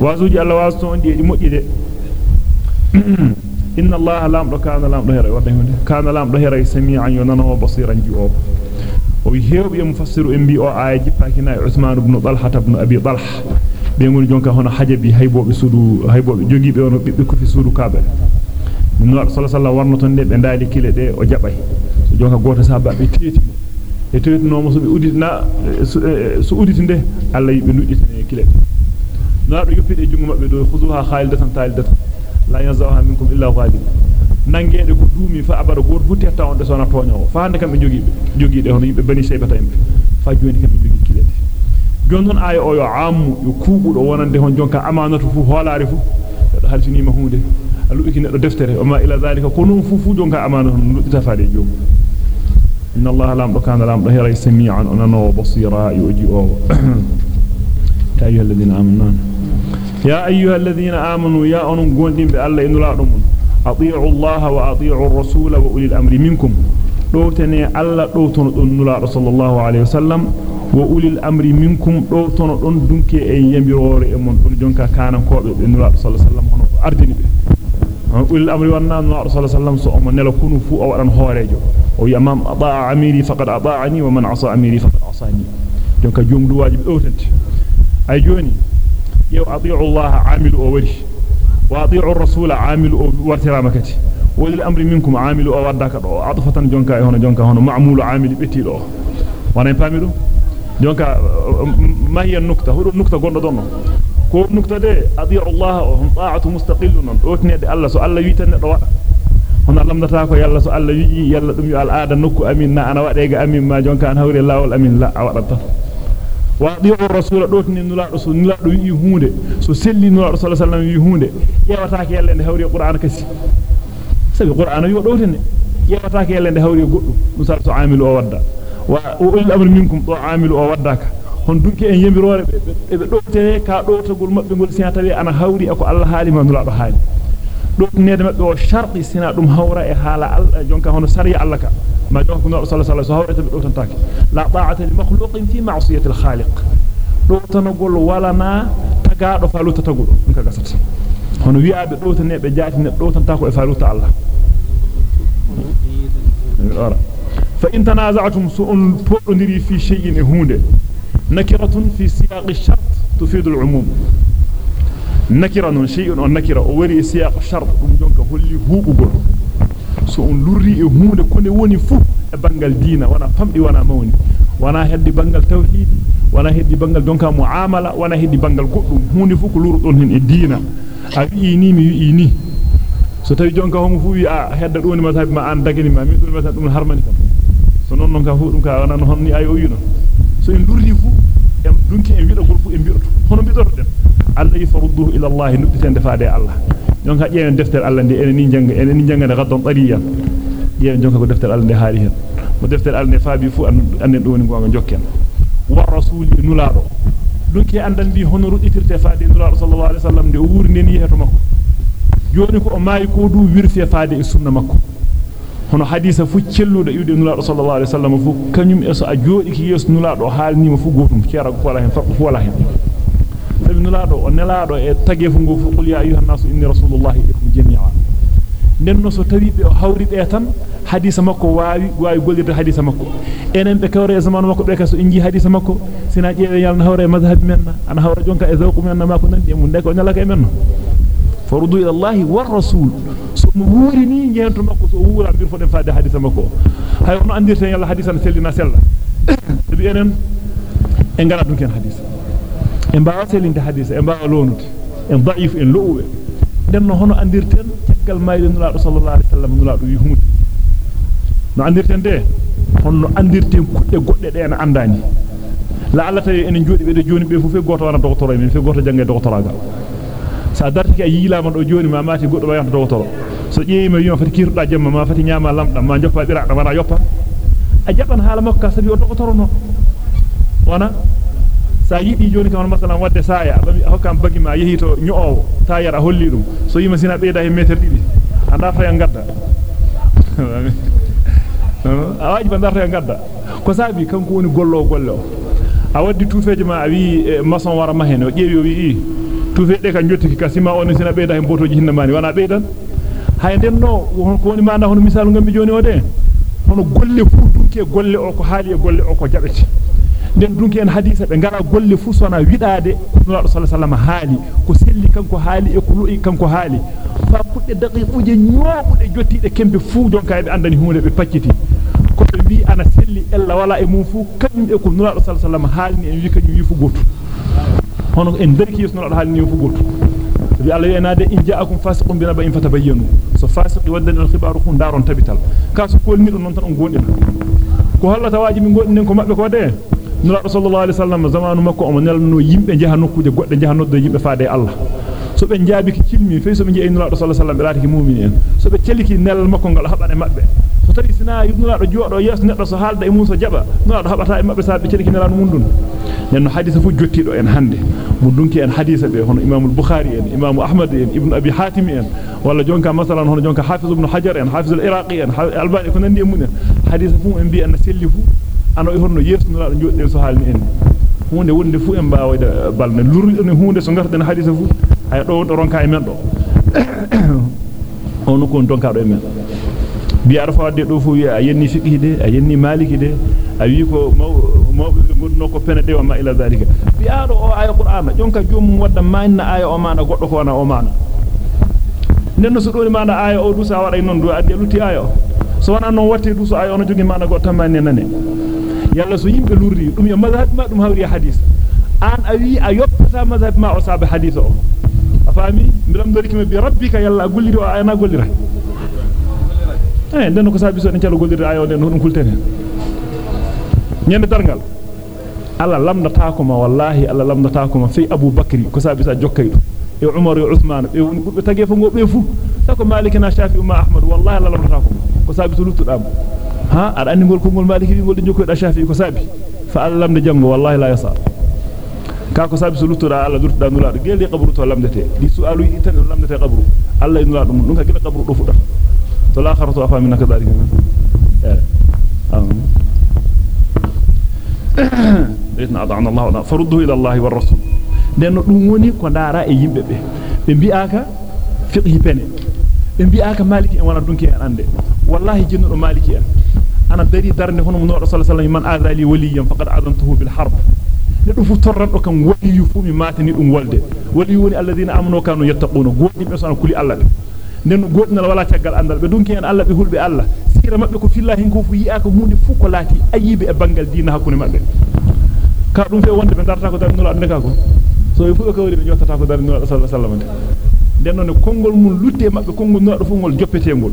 wasto on di mojjide inna Allah lam do kana lam do hera wadde hunde kana lam do hera sami'an yunana wa basiran ji o o wi hewbe e mufassiru en bi o aya jippakina Uthman ibn Talha ibn Abi Talha be ngoni jonka hono hajabi haybobe sudu haybobe jogibe on bibbe ko fi sudu kaaba no sallallahu alaihi wasallam warno ton de be dali kile de o jabay so jonka goto sahaba be teti e teti no mo so be uditina so uditinde Allah yibe nuditane kile naado yoppide jungo mabbe do khuzuha khalidatan talidatan la yanzaha minkum illa ghalib nangede ko duumi fa abara goto fu tetta on de sona toño fa hande kambe jogibe jogide hono yimbe bani shaybata en fa joni kambe jogi kilede jon non aya o yo ammu yo kuubudo wonande hon jonka amanatu fu holare fu do halfinima hunde alubiki neddo deftere o ma ila zalika ko non fu fu jonka amanatu nudita faade joom inna allaha lam kana lam dahira sami'an onano basira yuji o ta ayyuhal ladina amanu يا أيها الذين آمنوا يا أنم قوندين بألا إنو لا رمون أطيعوا الله وأطيعوا الرسول وأولي الأمر منكم. دوتني ألا دوتن أنو رسول الله عليه وسلم. وأولي الأمر منكم دوتن أن دنك أي يمبرور أمون. أولي جنكا كان إنو رسول الله صلى الله عليه وسلم. أردني به أولي الأمر رسول الله صلى الله عليه وسلم. سأما نلكون فوء وأن هوريجو ويأمام أطاع عميري فقد أطاعني ومن عصى عميري فقد عصاني. جنكا جوم دواجب دوتنت. أي يو أطيعوا الله عامل أولي. وأطيعوا الرسول عامل ورترامكتي ولي الأمر منكم عامل أوردك عطفة جونكا هنا جونكا هنا معمول عامل بيتي له وأنا يفهمي جونكا ما هي النكتة؟ هو النكتة قلنا دونه ko nukta de ati'u Allah hum ta'atu mustaqillun otnede Allah so Allah wiitane do wada hono lamdata ko yalla so Allah wi yalla dum yu al aada nokku amin na ana wade ga amin ma jonka واضيع الرسول دوتني نلا رسول نلا دو يي هونde so selli nula rasul sallallahu alaihi wasallam hunde yewataake yalla nde hawri qur'an kasi sabi qur'an yo dowtene yewataake yalla nde hawri goddo musal so amilu o wadda wa ul amr minkum do amilu o waddaka hon dunki en yembirore be be dowtene ka dowtagol mabbe gol sina tawi ana hawri e ko Allah haali ma do haali dowtinede mabbe o sharti sina dum hawra e haala Allah jonka hono sariya Allah ka ما جاء كنا صلى الله عليه وسلم هورته بدوتن تاكي لا طاعه لمخلوق في معصيه الخالق دوتنغول ولا نا تغادو فالو تتغول نكا غسات hono wi'abe dowtane be jaatine dowtan ta ko e faluta Allah fa in tanaza'tum su'un podondiri fi shay'in hunde nakiratun fi siyaq ash-shart tufidu al-umum nakiratun shay'un on nakira o wari siyaq ash-shart dum jonka holli hubugol so on lurri e hunde ko ne woni fu e bangal diina wana famdi wana mawni wana heddi bangal tawhid wana heddi bangal donka muamala wana heddi bangal goddum hunde fu ko lurudon hen e diina a wi ni mi wi ni so tawi jonka homo fu wi a hedda do ni mazhabi ma an dagani ma mi dum mazhabi dum harmani kam so non non ka fu dum ka wana non ni ay o yino so en durri fu em dunki en wido gol fu en bidoto hono bidoto den Allah yfarudduhu ila Allah nubbitende faade Allah jonka ƴeewen deftere Allah nde enen ni janga enen ni janga gaddon tariyan ƴeewen jonka ko deftere Allah nde haali hen mo deftere Allah nde faabi fu anden do woni gonga jokken wa rasuli nulaado dunki andan bi hono ruditirte faade nulaado sallallahu alaihi wasallam de wuuri nden yeheto makko joni ko o maayi ko du wirfe faade e sunna makko hono hadisa fu celludo iwde nulaado sallallahu alaihi wasallam fu kanyum e so a joodi ki yeso nulaado haalnima fu gotum ciara ko wala hen farqu fu wala hen sabi nulaado o nelaado e tagefu ngo fu qul ya ayyuhan nasu inni rasulullahi ilaykum jami'a nenno so tawi be hawri be tan hadisa makko waawi waawi gollirde hadisa makko enen be kawre zamanu makko be kaso inji hadisa makko sina jeewe yalna hawre mazhab menna ana hawra jonka e zawqu menna ma ko nandi mun de ko nyalaka e menno farudu ila allah war rasul so mo wuri ni jento makko so wura bir foden faade hadisa makko hay on andirte yalla hadisa na sellina sella tabi enen en ngara dun ken hadisa en baawa selinde hadisa en baawa lonude en da'if en lo'uwe den no hono andirten tekgal mayde nulaado sallallahu alaihi wasallam nulaado wi hunde no andirten de honno andirten kudde godde de en andani la alla tawi en jodi be de joni be fu fe goto wana doktoro men fe goto jange doktoragal sa dartiki a yiilama do joni ma mati goddo ba yanta doktoro so jeeyima yima fati kirda jamma ma fati nyama lamda ma joppa biraada wana yoppa a jaban hala makka sabi o doktoro no wana sa yidi joni kam masalan wadde saya bami hokkam bagi ma yehi to nyoowo ta yara holli dum so yima sina beeda e meter didi anda fa ya gadda a waji bandar ta gadda ko sabi kanko woni gollo gollo a waddi tufeje ma a wi mason wara ma hen o jeewi o wi tufe de kan jottiki kasima on sina beeda he botoji hinna mani wana beedan hay den no ko woni manda hono misal ngambi joni o de hono golle fu dunke golle o ko haali e golle o ko jabete den dunki en hadisa be ngara golle fu sona widade nulaado sallallahu alaihi wasallam haali ko selli kanko haali e ko lu'i kanko haali fa pudde daqiquje ñoobude jottide kembe fu jonka e andani hunde be pacciti ko be bi ana selli ella wala e mum fu kanyum e ko nulaado sallallahu haalni en wi kanyum wi fu goto hono en darki yus nulaado haalni fu goto bi Allah yenade in ja'akum fasiqun bi naba'in fatabayyanu so fasiqi waddan al khibaru kun daron tabital kaso kolni non tan on gondina ko hollata wajibi gondinen ko mabbe ko de sallallahu alaihi wasallam zamanu makko o nelno yimbe jaha nokkuje godde jaha noddo yimbe faade Allah so be jaabi ki cilmi fe so be jeey nulaado sallallahu alaihi wasallam laati ki mu'mini en so be celiki nelal makko ngal habane mabbe so tawi sina nulaado joodo yeso neddo so halda e musa jaba nulaado habata e mabbe saabe celiki nelal mundun nenno hadisa fu jottido en hande mu dunki en hadisa be hono imam al-bukhari en imam ahmad en ibn abi hatim en wala jonka masalan hono jonka hafiz ibn hajar en hafiz al-iraqi en albani ko nandi e mun hadisa fu en bi en selli fu ano e honno yeesnuraado jodden so halni en hunde wonde fu en baawde balne lurri ne hunde so garden hadisa fu ay do wonto ronka e men do ono kon donka do e men bi arfa de do fu a yenni fiqhi de a yenni maliki de a wi ko mawbe gonno ko pene de wa ma ila zalika bi ado o aya qur'ana jonka jomum wadda manna aya o mana goddo ko wana o mana nenno so doni mana aya o dusa wada non do adde lutti aya o so wana non watte duso aya ono jogi mana goddo tamane nane yalla so yimbe lurri dum e mazhab ma dum hawri hadith an awi a yoppata mazhab ma o sabe hadith o afami miram doriki be rabbika yalla golliri o ayna gollira eh den ko sabi so den calo gollirde ayo den dum kultene nyande dargal alla lamdata ko ma wallahi alla lamdata ko ma fi abu bakri ko sabi sa jokkay e umar e usman be woni bubbe tagge fo ngobe fu sako malikina shafi umma ahmad wallahi alla lamdata ko ko sabi so luttudam ha ada andi gol kongol maliki wi gol de jokkoyda shafi ko sabi fa alla lamde jango wallahi la yasa ka ko sabi so luttura alla durtuda nulaado gelde qabru to lamdete di su'alu yi tan lamdete qabru alla e nulaado dum dum ka gila qabru do fuda to la kharatu afa min kadhalika eh am idna adana allah wa faruddu ila allah war rasul den dum woni ko dara e yimbe be be bi'aka fiqhi pene be bi'aka maliki en wana dunki en ande wallahi jinnudo maliki en faqad adantuhu bil harb ne dum fu torrando kan waliyu fu mi matani dum walde waliyu woni alladina amanu kanu yattaquna goddi be sona kuli allah nden godnal wala tagal andal be dunki en allah be hulbe allah sira mabbe ko fillahi ko fu yi'aka hunde fu ko laati ayibe e bangal diina hakune mabbe ka dum fe wonde be darta ko dar nula ande ka ko so e fu ko wari be jottata ko dar nula sallallahu alaihi wasallam den non kongol mun lutte mabbe kongol nula do fu ngol joppetengol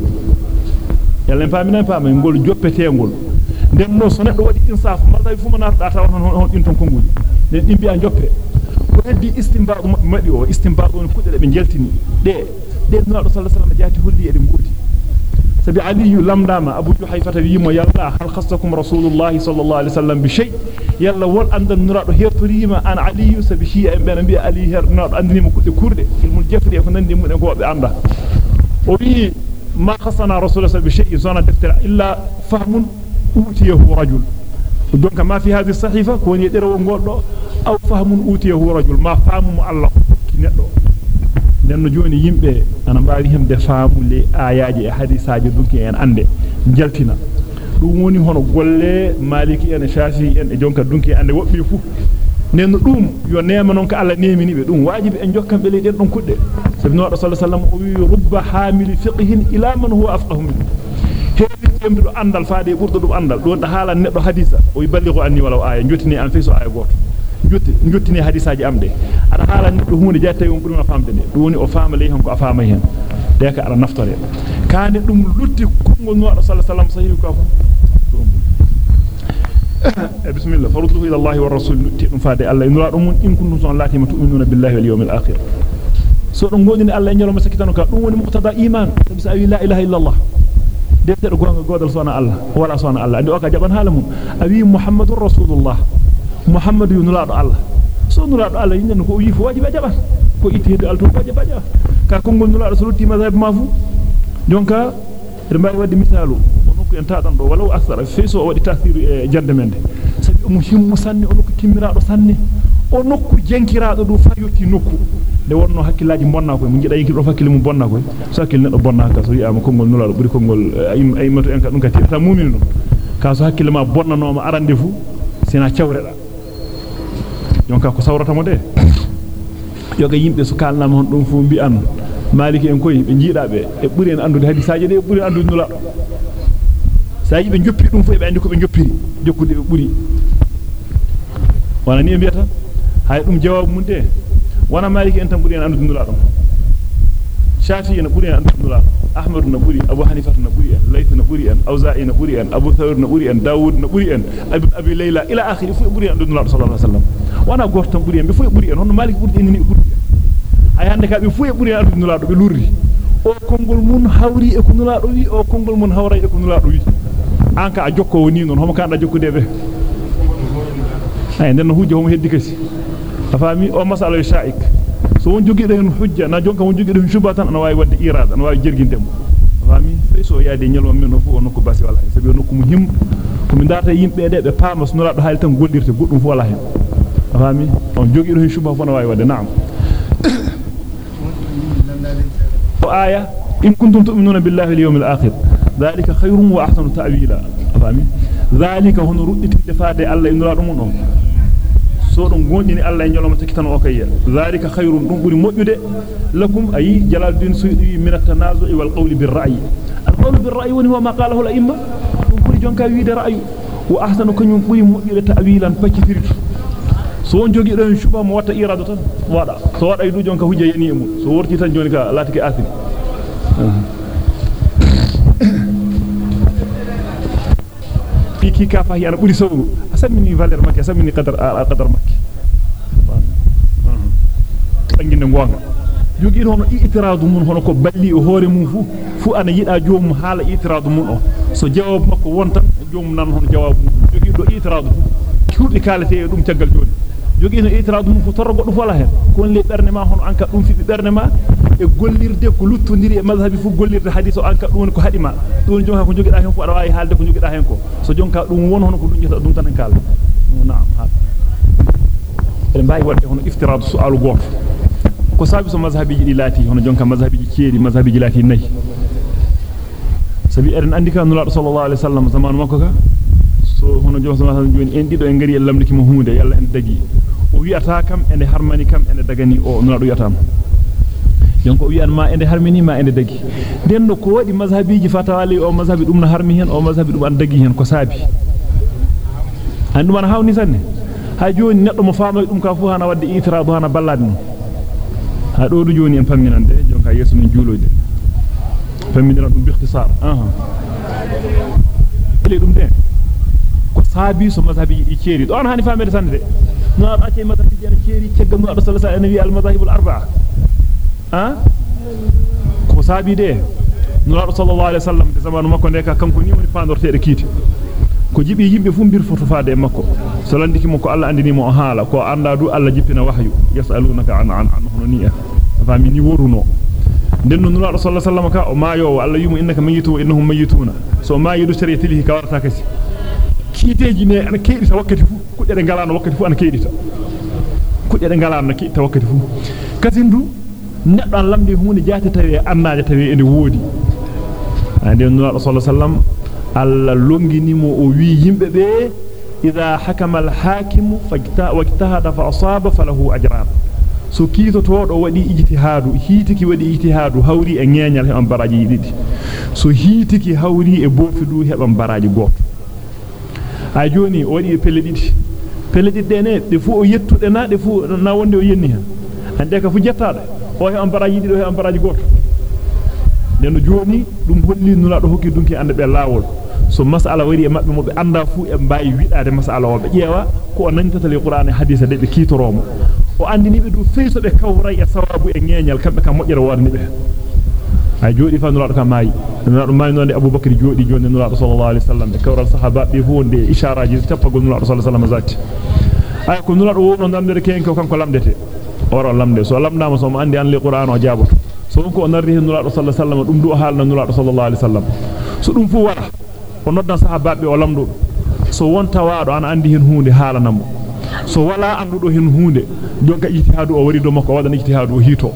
yalla en paamina paama ngol joppetengol den no so neddo wadi insaf mazhabi fu man arda ta hon hon din ton kongol den dimbi a joppe ko heddi istinbadu mabbe o istinbadu on kudde be jeltini de de nula sallallahu alaihi wasallam jaati e sabi aliyu lamdama abu juhayfata wiimo yalla hal khassakum rasulullahi sallallahu alaihi wasallam bi shay yalla wol andan nurado hertorima an aliyu sabi shi'a en ben ali her nurado andinima kudde kurde ilmul jafri ko nandi mun ko be anda o wi rasulullah bi shay zona deftera illa fahmun utiyahu rajul donc ma fi hadhihi sahifa ko woni dero ngoldo aw fahmun utiyahu rajul ma famu allah ki neddo nenno joni yimbe ana mbawi hemde faamu le ayaji e hadisaaji dunki en ande jaltina dum woni hono golle maliki en shafi en e jonka dunki ande wobbi fu nenno dum yo neema non ka alla neemini be dum wajibi en jokkam be den don kudde sabi no sallallahu alaihi wasallam o wi rubba hamil fiqhin ila man huwa afqahu min heewi temdudo andal faade burdo dum andal da haala neddo hadisa o yuballighu anni wala aya jotini an fi so aya goto jotti jottini hadisaaji amde ada haala neddo hunde jatta on burma famde ne dum woni o faama lay han ko afama hen de ka ara naftore kaande dum lutti kongol no sallallahu alaihi wasallam sahihi ko بسم الله فرده إلى الله والرسول فادي الله ان راد من ان كنتم لاتم تؤمنون بالله واليوم الآخر سو غودني الله ينلو مسكتانو كا دون مقتضى ايمان تبس اي لا اله الا الله ديت غونغ غودل سونا الله ولا سونا الله دي اوكا جبان حالم ابي محمد رسول الله محمد ينلا الله سو الله ينن كو يف واجب جبان كو ايتي دي التو واجب جبان كا كون مذهب مافو دونكا رمبا ودي مثالو onoko en taadan do walaw asara feeso wadi tasiru e jande mende sabi o muhimmu sanne onoko timmiraado sanne o nokku jenkiraado du fa yotti nokku de wonno hakkilaaji bonna ko mun jida yiki do fakkile mun bonna ko so hakkil neddo bonna ka so yi'ama kongol nulaado buri kongol aymatu en ka dum ka tirta mu'minu ka so hakkile ma bonna no ma arande fu sina cawreda jonka ko sawrata mo de yoga yimbe su kalnama hon dum fu bi an maliki en koy be jiida be e buri en andude hadisaaje de buri andude nula saaji be joppi dum fu be andi ko be joppiri jokkude be buri wana ni mbiyata hay dum jawabu mun de wana maliki en tan buri en andude nula dum shafi'i na buri en andude nula ahmad na buri abu hanifa na buri en layth na buri en auza'i na buri en abu thawr na buri en daud na buri en ibn abi layla ila akhiri fu buri en andude nula sallallahu alaihi wasallam wana tan buri en be fu buri en hono malik buri en ni buri ay hande ka be fu e buri en andude nula do be lurri o kongol mun hawri e ko nula do wi o kongol mun hawra e ko nula do wi anka a jokko woni non homo kanda jokkude be ay den hujja homo heddi kasi afami o masala sha'ik so won jogi den hujja na jonka won jogi den shubatan ana wawi wadde irada ana wawi jerginde mo afami fe so yaade nyalwa men fu on ko basi wala sabi on ko muhim ko mi data yimbe de be paama so nula do haali tan goldirte goddum fu wala hen afami on jogi do shuba fu ana wawi wadde na'am آية إن كنتم تؤمنون بالله اليوم الآخر ذلك خير وأحسن تأويلا. أفهمي؟ ذلك هن ردت دفاد الله إن رأمونه سورون غوني الله إن يلوم تكتن أوكي ذلك خير نقول مؤيد لكم أي جلال الدين سيدي من التنازع والقول بالرأي. القول بالرأي وهو ما قاله الأئمة. نقول جونكا ويد رأي. وأحسن كن يقول مؤيد تأويلا فكثير so won jogi don shuba mo wata irado tan wada so wada idu jonka hujja yani mu so worti tan joni ka latike asiri fiki ka fa yana buri sawru asamini valeur makki asamini qadar qadar makki banginde gonga jogi hono itiradu mun hono ko balli o hore mum fu fu ana yida joomum haala itiradu mun o so jawab makko wontan joomum nan hono jawab mum jogi do itiradu fu kurdi kalate dum tagal joni jogi no itiradu mum fu torro goddo fu wala hen kon le berne ma hono anka dum fi berne ma e gollirde ko luttondiri e mazhabi fu gollirde hadith o anka dum ko hadima dum jonka ko jogida hen fu ada wawi halde ko jogida hen ko so jonka dum won hono ko dunjata dum tan kala na'am ha en bayi wadde hono iftiradu su'alu goto ko sabi so mazhabiji di lati hono jonka mazhabiji ceedi mazhabiji lati nayi sabi eren andi ka nulaado sallallahu alaihi wasallam zamanu makko ka so hono jonka sallallahu alaihi wasallam joni en dido en ngari lamdiki mo hunde yalla en dagi o wi'ata kam ende harmani kam ende dagani o nulaado wi'ata jonko o wi'an ma ende harmini ma ende dagi denno ko wadi mazhabiji fatawali o mazhabi dum na harmi hen o mazhabi dum an dagi hen ko sabi andum an hawni sanne ha joni neddo mo faamo dum ka fu hana wadde itiradu hana ballade non ha do du joni en famminande jonka yeso min juulode famminira dum bi ikhtisar aha dum den ko saabi so mazhabi di ceeri do an hani famede sande de ceggal no sallallahu alaihi wasallam al mazahib al arba'a ha ko saabi de no sallallahu alaihi wasallam de zamanu makko de ka kanko ni woni pandortede kiiti ko jibi yimbe fu bir foto faade makko so landiki mo ko Allah andini mo haala ko anda du Allah jippina wahyu yasalunaka an an an hono ni'a fami ni woruno den no nula sallallahu alaihi wasallam ka o maayo Allah yumu innaka mayitu innahum mayituna so maayidu shariyatihi ka warta kasi kiiteji ne ana keedita wakkati fu kudde ngalana wakkati fu ana keedita kudde ngalana kiita wakkati fu kasi ndu neddo an lamdi hunde jaati tawi annaaje tawi ene woodi ande nula sallallahu alaihi wasallam alla longinimo o wi yimbe be idha hakama al-hakimu fajtahada fa asaba falahu ajran so kiito to do wadi ijtihadu hiitiki wadi ijtihadu hawri e ngeñal he on baraji didi so hiitiki hawri e bofidu heban baraji goto a joni o wadi pelle didi pelle didi ne de fu o yettude na de fu na wonde o yenni ha ande ka fu jettaade o he on baraji didi o he on baraji goto den joni dum holli nula do hokki dunki ande be lawol so masala wari e mabbe mo be anda fu e mbayi widade masala o be jeewa ko o nantata le qur'an e hadith de be kitoromo o andini be du feyso be kawray e sawabu e ngeñal kambe kam mojjere warni be ay jodi fa nula do kam mayi nula do mayi nonde abubakar jodi joni nula do sallallahu alaihi wasallam be kawral sahaba be fu wonde isharaji tappagol nula do sallallahu alaihi wasallam zati ay ko nula do wono ndamde kenko kanko lamdete oro lamde so lamdama so mo andi an le qur'an o jaboto so ko narri hen nula do sallallahu alaihi wasallam dum du halna nula do sallallahu alaihi wasallam so dum fu wara o noddan sahabaabe o lamdo so wonta waado ana andi hen hunde haalanamo so wala andudo hen hunde jonka ijtihadu o wari do makko wadana ijtihadu o hito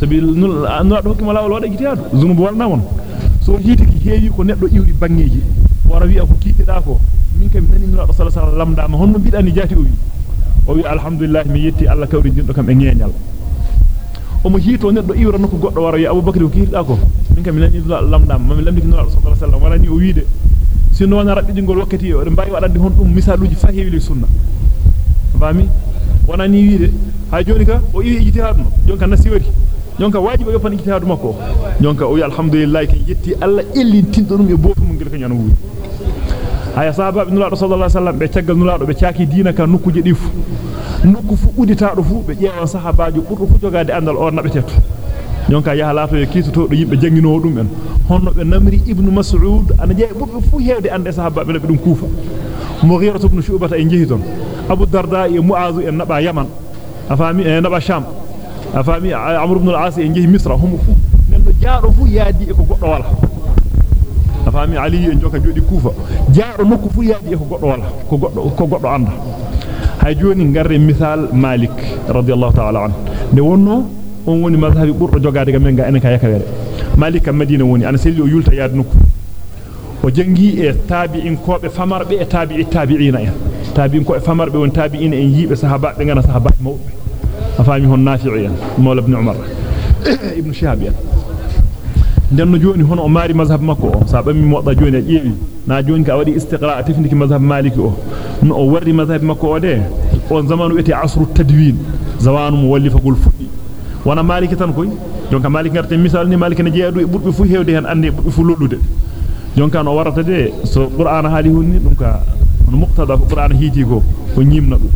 sabi nula do hokima lawol wada ijtihadu zunubu walna mon so hitiki heewi ko neddo iwri bangeji wara wi ko kitida ko min kam nani nula do sallallahu alaihi wasallam lamdama honno bidani jati o wi o wi alhamdulillah mi yetti Allah kawri jindo kam e ngeñal omo hito neddo iwra nokko goddo wara wi abubakar ko kiirda ko min kam nani lamdam mami lamdiki nula sallallahu alaihi wasallam wala ni o wiide sino wana rabbi ngol wakkati o mbayi wadande hon dum misaluji fahiwi li sunna fami wana ni wiide ha joni ka o iwi ijtihadu jonka nasiwari jonka wajibi yopan ijtihadu makko jonka o wi alhamdulillah kan yetti Allah ellintindo dum e bofu mun gel kan yana wuuri haya sahaba ibn Allah sallallahu alaihi wasallam be taggal nulaado be caaki diina ka nokkuje difu nokku fu uditaado fu be jeewa sahabaajo burdo fu jogaade andal o nabeteto jonka yaha laato e kiitoto do yimbe jangino dum en honno be namri ibn mas'ud ana jeey burdo fu heewde ande sahabaabe be dum kufa mughira ibn shu'bah e jehiton abu darda e muaz en naba yaman afami e naba sham afami amr ibn al-as e jehi misra hum fu nendo jaado fu yaadi e ko goddo wala afami ali en joka jodi kufa jaado nokku fu yaadi e ko goddo wala ko goddo ko goddo anda hay joni ngarre misal malik radiyallahu ta'ala an de wonno on woni mazhabi burdo jogade gamen ga enen ka yakawere malik kam madina woni ana selli o yulta yaade nokku o jangi e tabi'in kobe famarbe e tabi'i tabi'ina en tabi'in ko e famarbe won tabi'ina en yibe sahaba be ngana sahaba mawbe afami hon nafi'i en mawla ibn umar ibn shihab en denno joni hono o mari mazhab makko o sa bammi modda joni e jeewi na joni ka wadi istiqra tifniki mazhab maliki o no o warri mazhab makko o de on zamanu eti asru tadwin zawanu mo walli fagol fuddi wana maliki tan koy jonka maliki ngarte misal ni maliki ne jeedu e burbe fu hewde hen ande burbe fu lollude jonka no warata de so qur'ana haali hunni dum ka no muqtada ko qur'ana hiti ko ko nyimna dum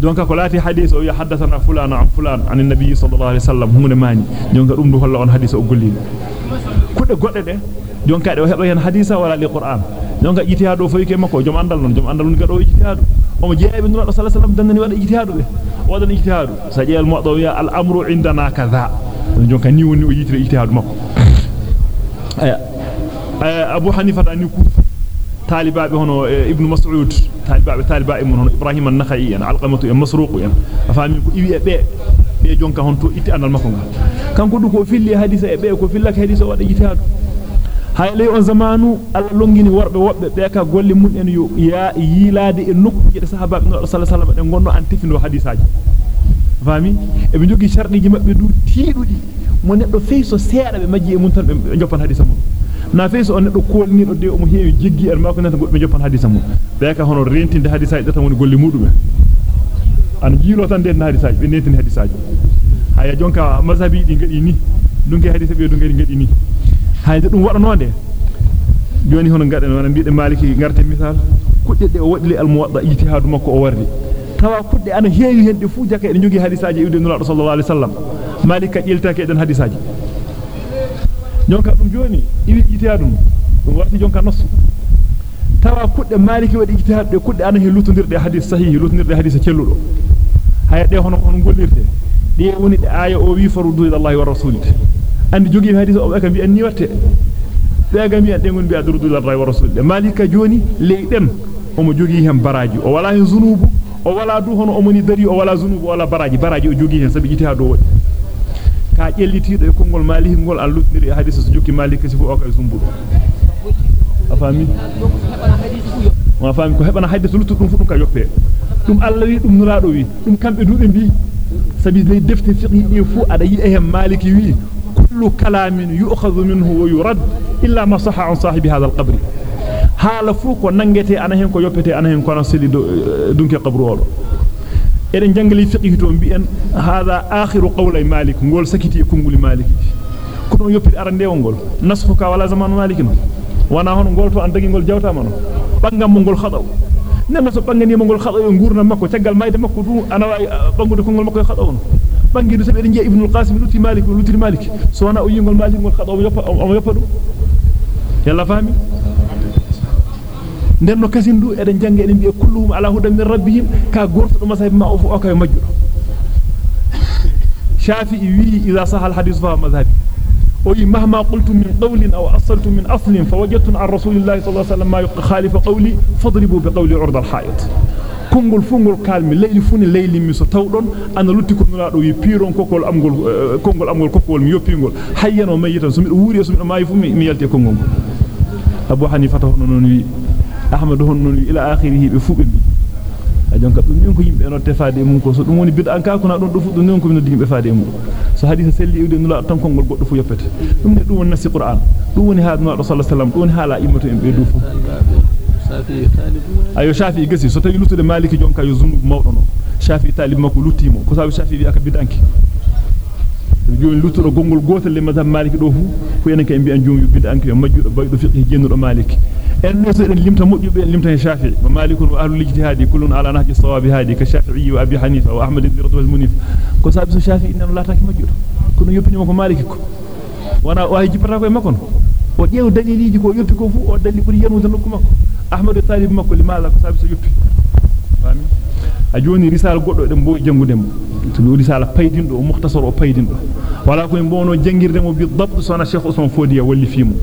jonka ko laati hadith o ya haddathana fulana an fulan an nabi sallallahu alaihi wasallam hunde mani jonka dum du holla on hadith o gollini kudde godde de jonka de o heba hen hadisa wala li qur'an jonka ijtihadu fo yike makko jom andal non jom andal non gado ijtihadu omo jeebe nura sallallahu alaihi wasallam dandani wada ijtihadu be wadan ijtihadu sa jeel mo do ya al amru indana kaza jonka ni woni o yitire ijtihadu makko aya abu hanifa da ni طالبابي هنا إيه، ابن مسعود طالبابي طالبابي من هنا إبراهيم النخعي يعني أنا علقمة يعني مسروق يعني. أفهمي إبي أبي أبي إيه، جون كهون تو إتي أنا المكونة كان كده إيه، كوفيل لي هذه سأبي كوفيل لك هذه سواد يتهاد هاي لي أن زمانو اللونجيني ورب ورب بيكا قول لي مون إنه يا يلا دي النك يد سحب من الله صلى الله عليه وسلم نقول أن تفنو هذه ساج فهمي إبن جوكي شرني جمع بدو تيرودي من الله فيس وسيرة بمجيء مون تلم جبان هذه سمو na feeso on neddo kolni do de o mo heewi jiggi en mako nata godbe joppan hadisa mum be ka hono rentinde hadisa e tan woni golle mudum an jiilo tan den hadisa be netini hadisa haya jonka mazhabi di ngadi ni dungi hadisa be dungi ngadi ni hayde dum wadano de joni hono ngaden wana biide maliki ngarte misal kudde de o wadli al muwadda ijtihadu makko o wardi tawa kudde ana heewi hende fu jaka e jogi hadisaaji iwde nula sallallahu alaihi wasallam malika jeltake den hadisaaji jonka dum joni iwi ijtihadum dum warti jonka nosu tawa kudde maliki wadi ijtihad de kudde ana he lutondirde hadis sahih lutondirde hadis celludo haya de hono on gollirte de woni de aya o wi farudu ila allah wa rasulih andi jogi hadis o be ka bi anni watte be ga mi ande ngon bi adrudu ila allah wa rasulih malika joni leyden omo jogi hen baraji o wala hen zunubu o wala du hono o moni dari o wala zunubu wala baraji baraji o jogi hen sabi ijtihad o wadi ka jellitido e kongol maliki ngol an lutniri hadith so jukki maliki sifu o kay zumbudo afami wa fami ko hebana hadith lutu dum fu dum ka yoppe dum Allah wi dum nuraado wi dum kambe dube bi sabi lay defte fiqhi di fu ada yi e maliki wi kullu kalamin yu'khadhu minhu wa yurad illa ma sahha an sahibi hadha al-qabr hala fu ko nangete ana hen ko yoppete ana hen kono sedi dunke qabru odo eden jangali fiqhi to mbi'en hada akhiru qawli malik ngol sakiti kunguli malik ko don yoppiti arande ngol nasfuka wala zaman malik no wana hono ngol to an ngol jawta mano bangam ngol khadaw nenno so bangani mo ngol khadaw ngurna makko tagal mayde makko du ana way bangude kongol makko khadaw no bangidu sabe eden je ibn al-qasim lutti malik lutti malik so wana o yingol malik ngol khadaw yoppa o yoppa dum yalla fami nenno kasindu eden jange eden bi'e kulluhum ala hudan min rabbihim ka gorto masahib ma o fu o majjudo shafi'i wi idha sahha al-hadith fa madhhabi وي مهما قلت من قول أو أصلت من أصل فوجدت عن رسول الله صلى الله عليه وسلم ما يخالف قولي فاضربوا بقولي عرض الحائط kongol fungol kalmi leyli funi leyli mi so tawdon ana lutti ko nulaado wi piron kokol amgol kongol amgol kokol mi yoppingol hayyano mayitan so wuri so mi maayi mi yalti kongol abu hanifa to non wi ahmad hon non wi ila akhirih be fube mi jonka dum min ko yimbe no tefaade mun ko so dum woni bid'an ka kuna don do fu dum ko min digi be faade mun so hadith selli iwde nula tan kongol goddo fu yoppete dum ne dum woni nasi qur'an dum woni haadu no sallallahu alaihi wasallam dum woni hala immatu en fu ayo shafi gasi so tawi lutude maliki jonka yo zunub mawdo no shafi talib makko luttimo ko sabi shafi bi aka bid'anki joni lutudo gongol gotel le mazhab maliki do fu fu enen kay mbi an bid'anki yo majjudo baydo fiqhi jennudo maliki en en en limta shafi wa malikun wa ahlul ijtihadi kullun ala nahji sawabi hadi ka shafi'i wa abi hanifa wa ahmad ibn ratwa al-munif ko sabi so shafi inna la taki majjudo kono yoppini ko maliki ko wana o e ƴeew daliliji ko yoppi ko fu o dalli buri yanude nokku makko ahmadu talib makko limaala ko sabi so yoppi fami a joni risala goddo den bo jangude mo to risala paydindo o mukhtasar o paydindo wala ko mbono jangirde mo bi dabt sona cheikh usman fodiya walli fimu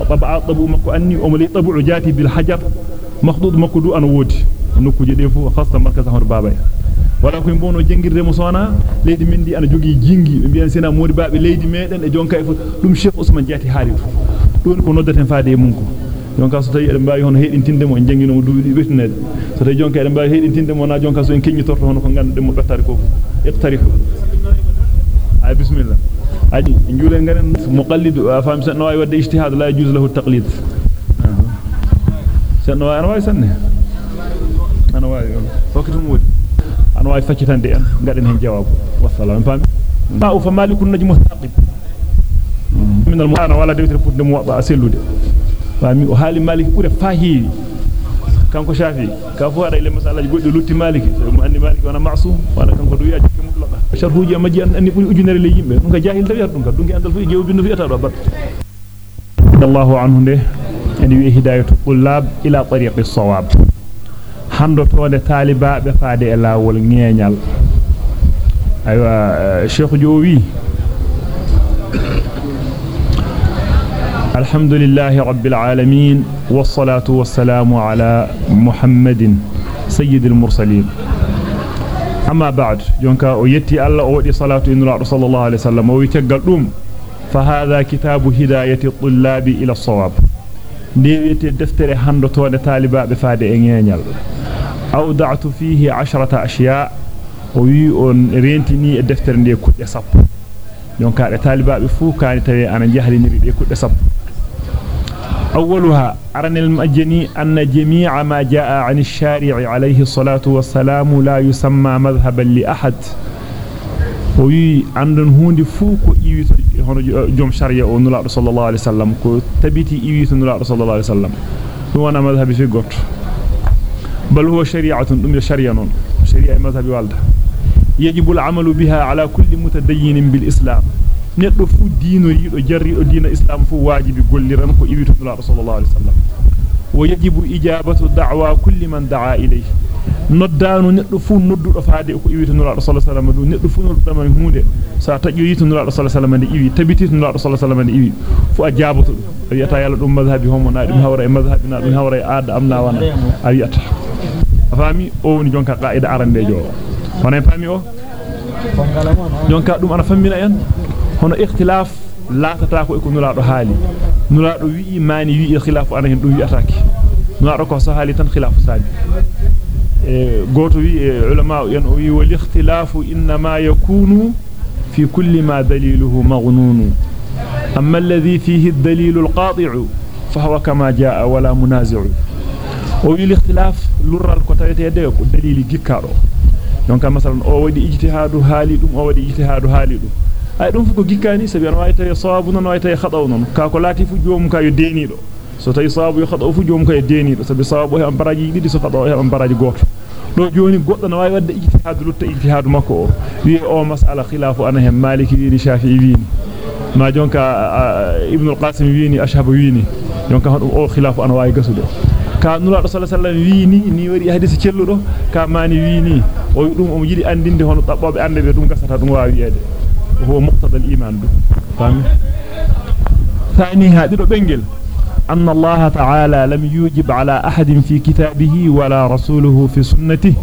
o mo li tabu jati bil hajar makhdud makko du an wodi nokkuje de fu khasta markaz ahmad babay wala ko mbono jangirde mo sona leydi men di ana jogi jingi be biyan sena modi baabe leydi meden e jonka e fu dum cheikh usman jati haalitu don ko noddaten faade mun ko jonka so tawi eden baawi hono hedintinde mo en jangino mo duubi betinede so tawi jonka eden baawi hedintinde mo na jonka so en kenni torto hono ko gande mo dottari ko iqtarifu ay bismillah adi njule ngaren muqallid afam sa no ay wadde ijtihad la yajuz lahu taqlid no ana way sanne ana way fokitum wodi ana way faccitande en gaden hen jawabu wassalam fami ma ufa malikun najmu taqib min al mu'ana wala dewtere putde mo waba sellude fami o haali maliki bure fahiwi kanko shafi ka fu hada ile masalaji goddo lutti maliki mo andi maliki wana ma'sum wala kanko du mutlaqa sharhuji amaji an anni buri ujunere le yimbe dum ka jahil tawi dum ka dum ki andal fu jeew bindu fi ata do bat Allahu anhu de en wi hidayatu qullab ila tariqi sawab hando tode taliba be faade e lawol ngeñal aywa cheikh jowi الحمد لله رب العالمين والصلاة والسلام على محمد سيد المرسلين أما بعد جونكا ويتي الله ودي صلاة إن صلى الله عليه وسلم ويتقل فهذا كتاب هداية الطلاب إلى الصواب ديويتي دفتر هندو تون طالبا بفاد إنيانيال أودعت فيه عشرة أشياء وي أن رينتني الدفتر دي كود يصب جونكا طالبا بفو كان تري أنا جهلي نريد كود يصب أولها أرن المأجني أن جميع ما جاء عن الشارع عليه الصلاة والسلام لا يسمى مذهبا لأحد. وي عندن هوندي فوق إيويت جوم شريعة ونلا صلى الله عليه وسلم. كو تبيتي إيويت نلا صلى الله عليه وسلم. هو أنا مذهبي في قط بل هو شريعة دم شريعة شريعة مذهبي والده. يجب العمل بها على كل متدين بالإسلام. Neddo fu diino yido jarrido diina islam fu wajibi golliran ko iwitu nula sallallahu alaihi wasallam wa yajibu ijabatu da'wa kulli man da'a ilayhi noddanu neddo fu noddudo faade ko iwitu nula sallallahu alaihi wasallam du neddo fu noddudo man hunde sa tajo yitu nula sallallahu alaihi wasallam de iwi tabiti nula sallallahu alaihi wasallam de iwi fu a jaboto wiyata yalla dum mazhabi homo na dum hawra e mazhabi na dum hawra e aada amna wana a wiyata fami o woni jonka qaida arandejo hono fami o jonka dum ana fammina en هنا اختلاف لا تتاكو يكون نلادو حالي نلادو وي ماني وي اختلاف أنا دو وي اتاكي نلادو كو سهالي تن خلاف سالي ا غوتو وي علماء ين وي والاختلاف انما يكون في كل ما دليله مغنون اما الذي فيه الدليل القاطع فهو كما جاء ولا منازع وي الاختلاف لورال كو تايتي دليل جيكادو دونك مثلا أو ودي اجتهاد حالي أو ودي اجتهاد حالي ay dum fuko gikkani sabi an wayta sawabu non wayta khadaw non ka ko lati fu joomu ka yo denido so tay sawabu yo khadaw fu joomu ka yo denido sabi sawabu he am baraji didi so khadaw he am baraji goto do joni goddo na way wadde ijtihad lutta ijtihad makko o wi o mas'ala khilafu ana hem maliki wi shafi'i wi ma jonka ibn al-qasim wi ni ashhabu wi ni jonka hodo o khilafu ana way gasude ka nula do sallallahu alaihi wasallam wi ni ni wari hadisi celludo ka mani wi ni o dum o jidi andinde hono tabbobe ande dum gasata dum waawi yede وهو مقتضى الإيمان فهم ثانيها ديرو بنجل أن الله تعالى لم يوجب على أحد في كتابه ولا رسوله في سنته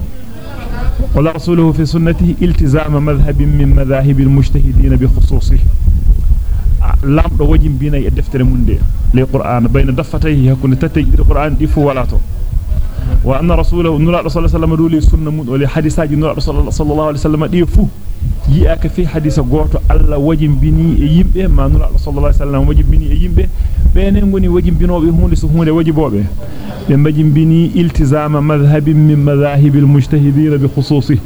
ولا رسوله في سنته التزام مذهب من مذاهب المجتهدين بخصوصه. لام دو وجين بينا يدفتر مندي للقرآن بين دفتيه يكون تتي القرآن دي تو وأن رسوله الله صلى الله عليه وسلم دولي سنة حديثاج نور صلى الله عليه وسلم دي فو. Yi'aka fi hadisa goto alla wajimbini e yimbe ma nula sallallahu alaihi wasallam wajimbini e yimbe bene ngoni wajimbinobe hunde so hunde wajibobe be majimbini iltizama madhhabin min madhahibil mujtahidin bi khususi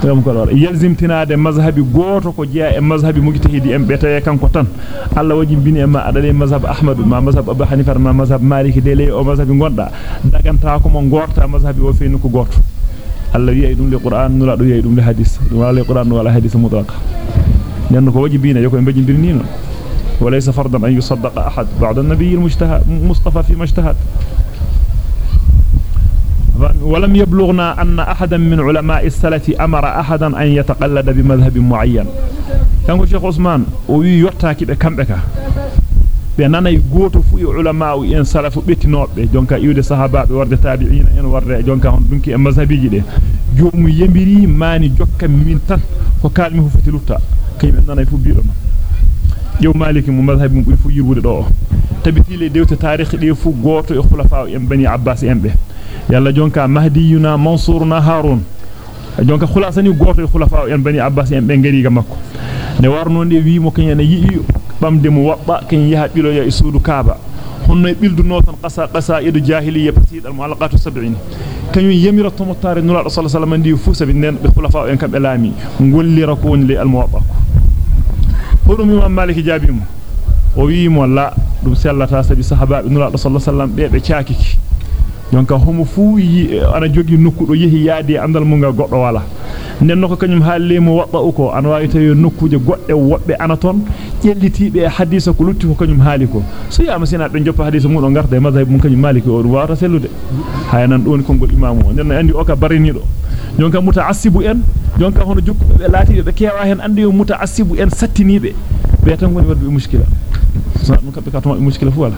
tam ko dor yalzim tinade mazhabi goto ko jeya e mazhabi mujtahidi en betaye kanko tan alla wajimbini e ma adale mazhab ahmad ma mazhab abu hanifa ma mazhab maliki dele o mazhabi gonda daganta ko mo gorta mazhabi o feenu ko goto Allah wi'i dum le Qur'an nula do wi'i dum le hadith wala Qur'an wala hadith mutlaq nenno ko wajibina yoko be non. وليس فرضا أن يصدق أحد بعد النبي المجتهد مصطفى فيما اجتهد ولم يبلغنا أن أحدا من علماء السلف أمر أحدا أن يتقلد بمذهب معين كان شيخ عثمان وي يوتاكي بكمبكا be nanay goto fu e ulama en salafu betinobe jonka iwde sahaba be warde tabi'in en warde jonka hon dunki e mazhabiji de joomu yembiri mani jokka min tan ko kalmi fu fati lutta kaybe nanay fu biido ma yow maliki mu mazhabi mu fu yirwude do tabiti le dewte tarikh de fu goto e khulafa en bani abbas en be yalla jonka mahdiyuna mansuruna harun jonka khulasani goto e khulafa en bani abbas en be ngari ga makko ne warno de wi mo kanyana yi bamde mu wabba ken yaha biloya e suudu kaaba honno e bilduno tan qasa qasa idu jahiliya patidal muallaqatu 70 kanyum yamira to motare nula sallallahu alaihi wasallam ndi fu sabi nen be khulafa en kambe laami ngollira ko woni le al muwabba hodum imam maliki jabimo o wi mo la dum sellata sabi sahabaabe nula sallallahu alaihi wasallam be be caakiki donc homo fu ana jogi nokku do yehi yaade andal mu nga goddo wala nenno ko kanyum haalle mo wadda uko an waawi tawi nokkuje godde wobbe ana ton jellitibe hadisa ko lutti ko kanyum haali ko so yama sina be joppa hadisa mu do garda e mazhab mun kanyum maliki o wata sellude hayanan don kongol imamu nenno andi o ka barinido jonka mutaassibu en jonka hono jukku be laati be kewa hen andi mutaassibu en sattinibe be tan woni wadbe muskila so dum kabbe ka to muskila fu wala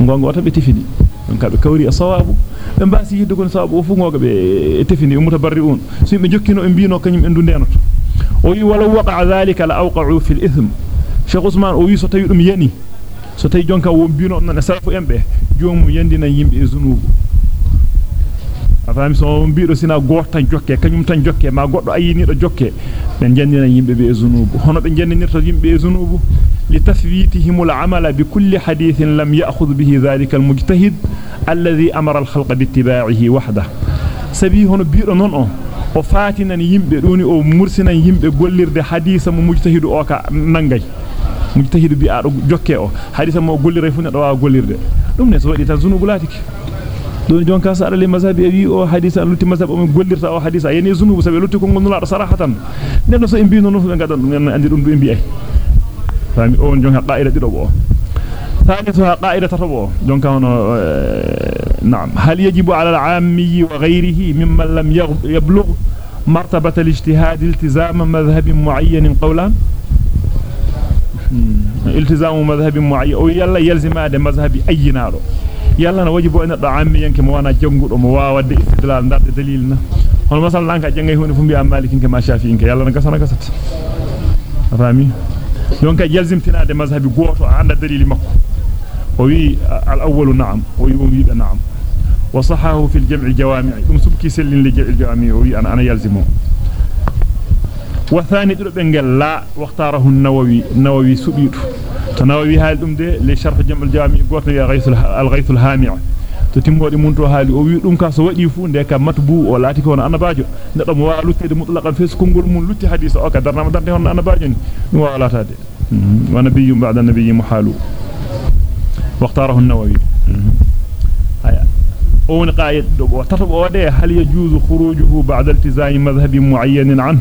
gonga wata be tifini donc be kawri e sawabu be mbasi yidde gon sawabu fu ngoga be tefini mutabarriun so be jokkino e biino kanyum en du ndenoto o yi wala waqa dhalika la awqa'u fil ithm Sheikh Usman o wi so tawi dum yani so tawi jonka won biino non e salafu embe joomu yandina yimbe e zunubu afami so biido sina goto tan jokke kanyum tan jokke ma goddo ayini do jokke ben jandina yimbe be zunubu hono be jandinirta yimbe be zunubu لتثبيتهم العمل بكل حديث لم يأخذ به ذلك المجتهد الذي أمر الخلق باتباعه وحده سبي هنا بيرو نون أو o fatinan yimbe doni o mursinan yimbe gollirde hadisa mo mujtahidu o ka nangay mujtahidu bi ado jokke o hadisa mo gollire fu ne do wa gollirde dum ne so wadi tan zunubu wi o hadisa lutti mazhab o gollirta o hadisa yeni zunubu sabe lutti ko ngonnula sarahatan nenno so en bi non fu be gadan dum andi dum do en bi ay fami o on jonka qaida dido bo ثالثها قاعدة تطبع دونك هنا نعم هل يجب على العامي وغيره ممن لم يبلغ مرتبة الاجتهاد التزام مذهب معين قولا التزام مذهب معين أو يلا يلزم هذا مذهب اي نارو يلا أنا واجب ان عامي ينك mo wana jangudo mo waawade istidlal darde dalilna hono masal nanka jangay hunde fu bi'a malikin ke ma shafi'in ke yalla na gasana gasat fami donc yalzimtinade mazhabi goto anda dalili makko وي الأول نعم ويومي نعم وصحه في الجمع جوامع ثم سبكي سلين لجمع الجوامع وي أنا, أنا يلزمه والثاني بنجل لا واختاره النووي النووي سبيت تناوي هاي الأمدة لشرح جمع الجامع قوتنا يا غيث الغيث الهامع. تتم وادي منتو هاي الأوي أم كاس يفون ده كمطبو ولا تكون أنا باجو. نتلم وعلو تيد مطلقا فيس كنقول من لتي حديثة أوكا نعم درنا ما هون أنا باجو نوالا تادي ونبي بعد النبي محالو. واختاره النووي. اون قايد دو تطب اودي هل يجوز خروجه بعد التزام مذهب معين عنه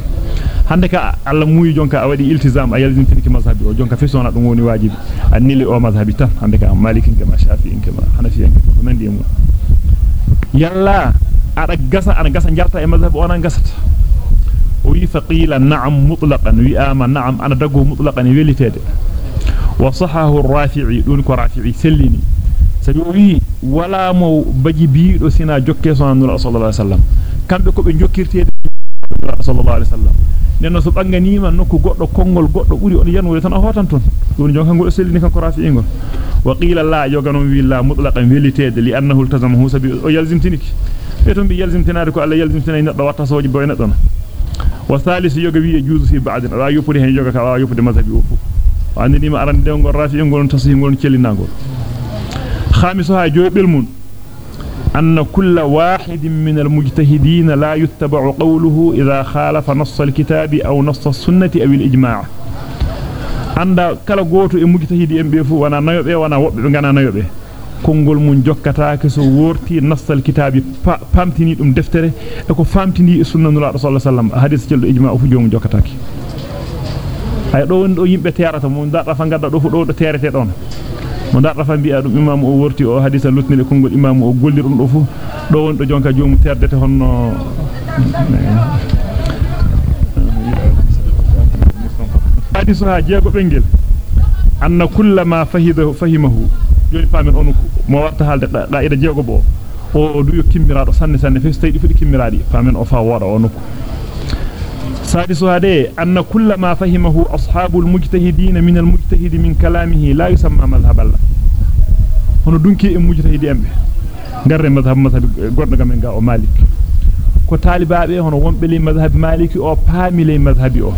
jonka a wadi iltizam a yalzintinki mazhabi o jonka fesona dum woni wajibi annili o mazhabi tan hande ka malikin kama shafi'in kama hanafiyin kama nandi e mun yalla ada gasa ana gasa jarta e mazhabi ona gasata o wi faqila na'am mutlaqan wi ama na'am ana dago mutlaqan welitede وصحه الرافعي دون كو رافعي سليني سبي ولا مو باجي بيدو سينا جوكي صلى الله عليه وسلم kambe ko be jokkirtede sallallahu alaihi wasallam nenno so banganima nokku goddo kongol goddo buri on yanwure tan a hotan ton dum jonka ngol selini kan ko rafi'i ngol wa qila la yoganon wi la mutlaqan welitede li annahu iltazamahu sabi o yalzimtiniki e to bi yalzimtinade ko alla yalzimtinay neddo watta soji boyna don wa thalith yoga wi juzu fi ba'd wa yupude hen yoga ka wa yupude mazhabi o fu wandini ma arande ngol rafi ngol tasih ngol celinagol خامسها جواب المن أن كل واحد من المجتهدين لا يتبع قوله إذا خالف نص الكتاب أو نص السنة أو الإجماع عند كلا قوتو المجتهد ينبيفو وأنا نيوبه وأنا وأنا نيوبه كونغول مون جوكاتا كسو وورتي نص الكتاب فامتيني دوم دفتره اكو فامتيني سنن الرسول صلى الله عليه وسلم حديث جل اجماع فو جوم جوكاتا اي دو ويندو ييمبه تيارتا مون دا فا غادا دو فو دو تيارتي دون mo darda fa bi'a dum imam o worti o hadisa lutnile kongol imam o golli dum do fu do won do jonka joomu terdete honno hadisu ha jeego bengel anna kullama fahidahu fahimahu joni pamen on mo warta halde qaida jeego bo o du yo kimmiraado sanne sanne fe staydi fudi kimmiraadi pamen o fa woda o nokku سادس هذا أن كل ما فهمه أصحاب المجتهدين من المجتهد من كلامه لا يسمى مذهب الله. هنا دونكي المجتهد أمبه غير مذهب مذهب غورنا من غا مالك. wonbe le mazhab maliki o paami le mazhabi o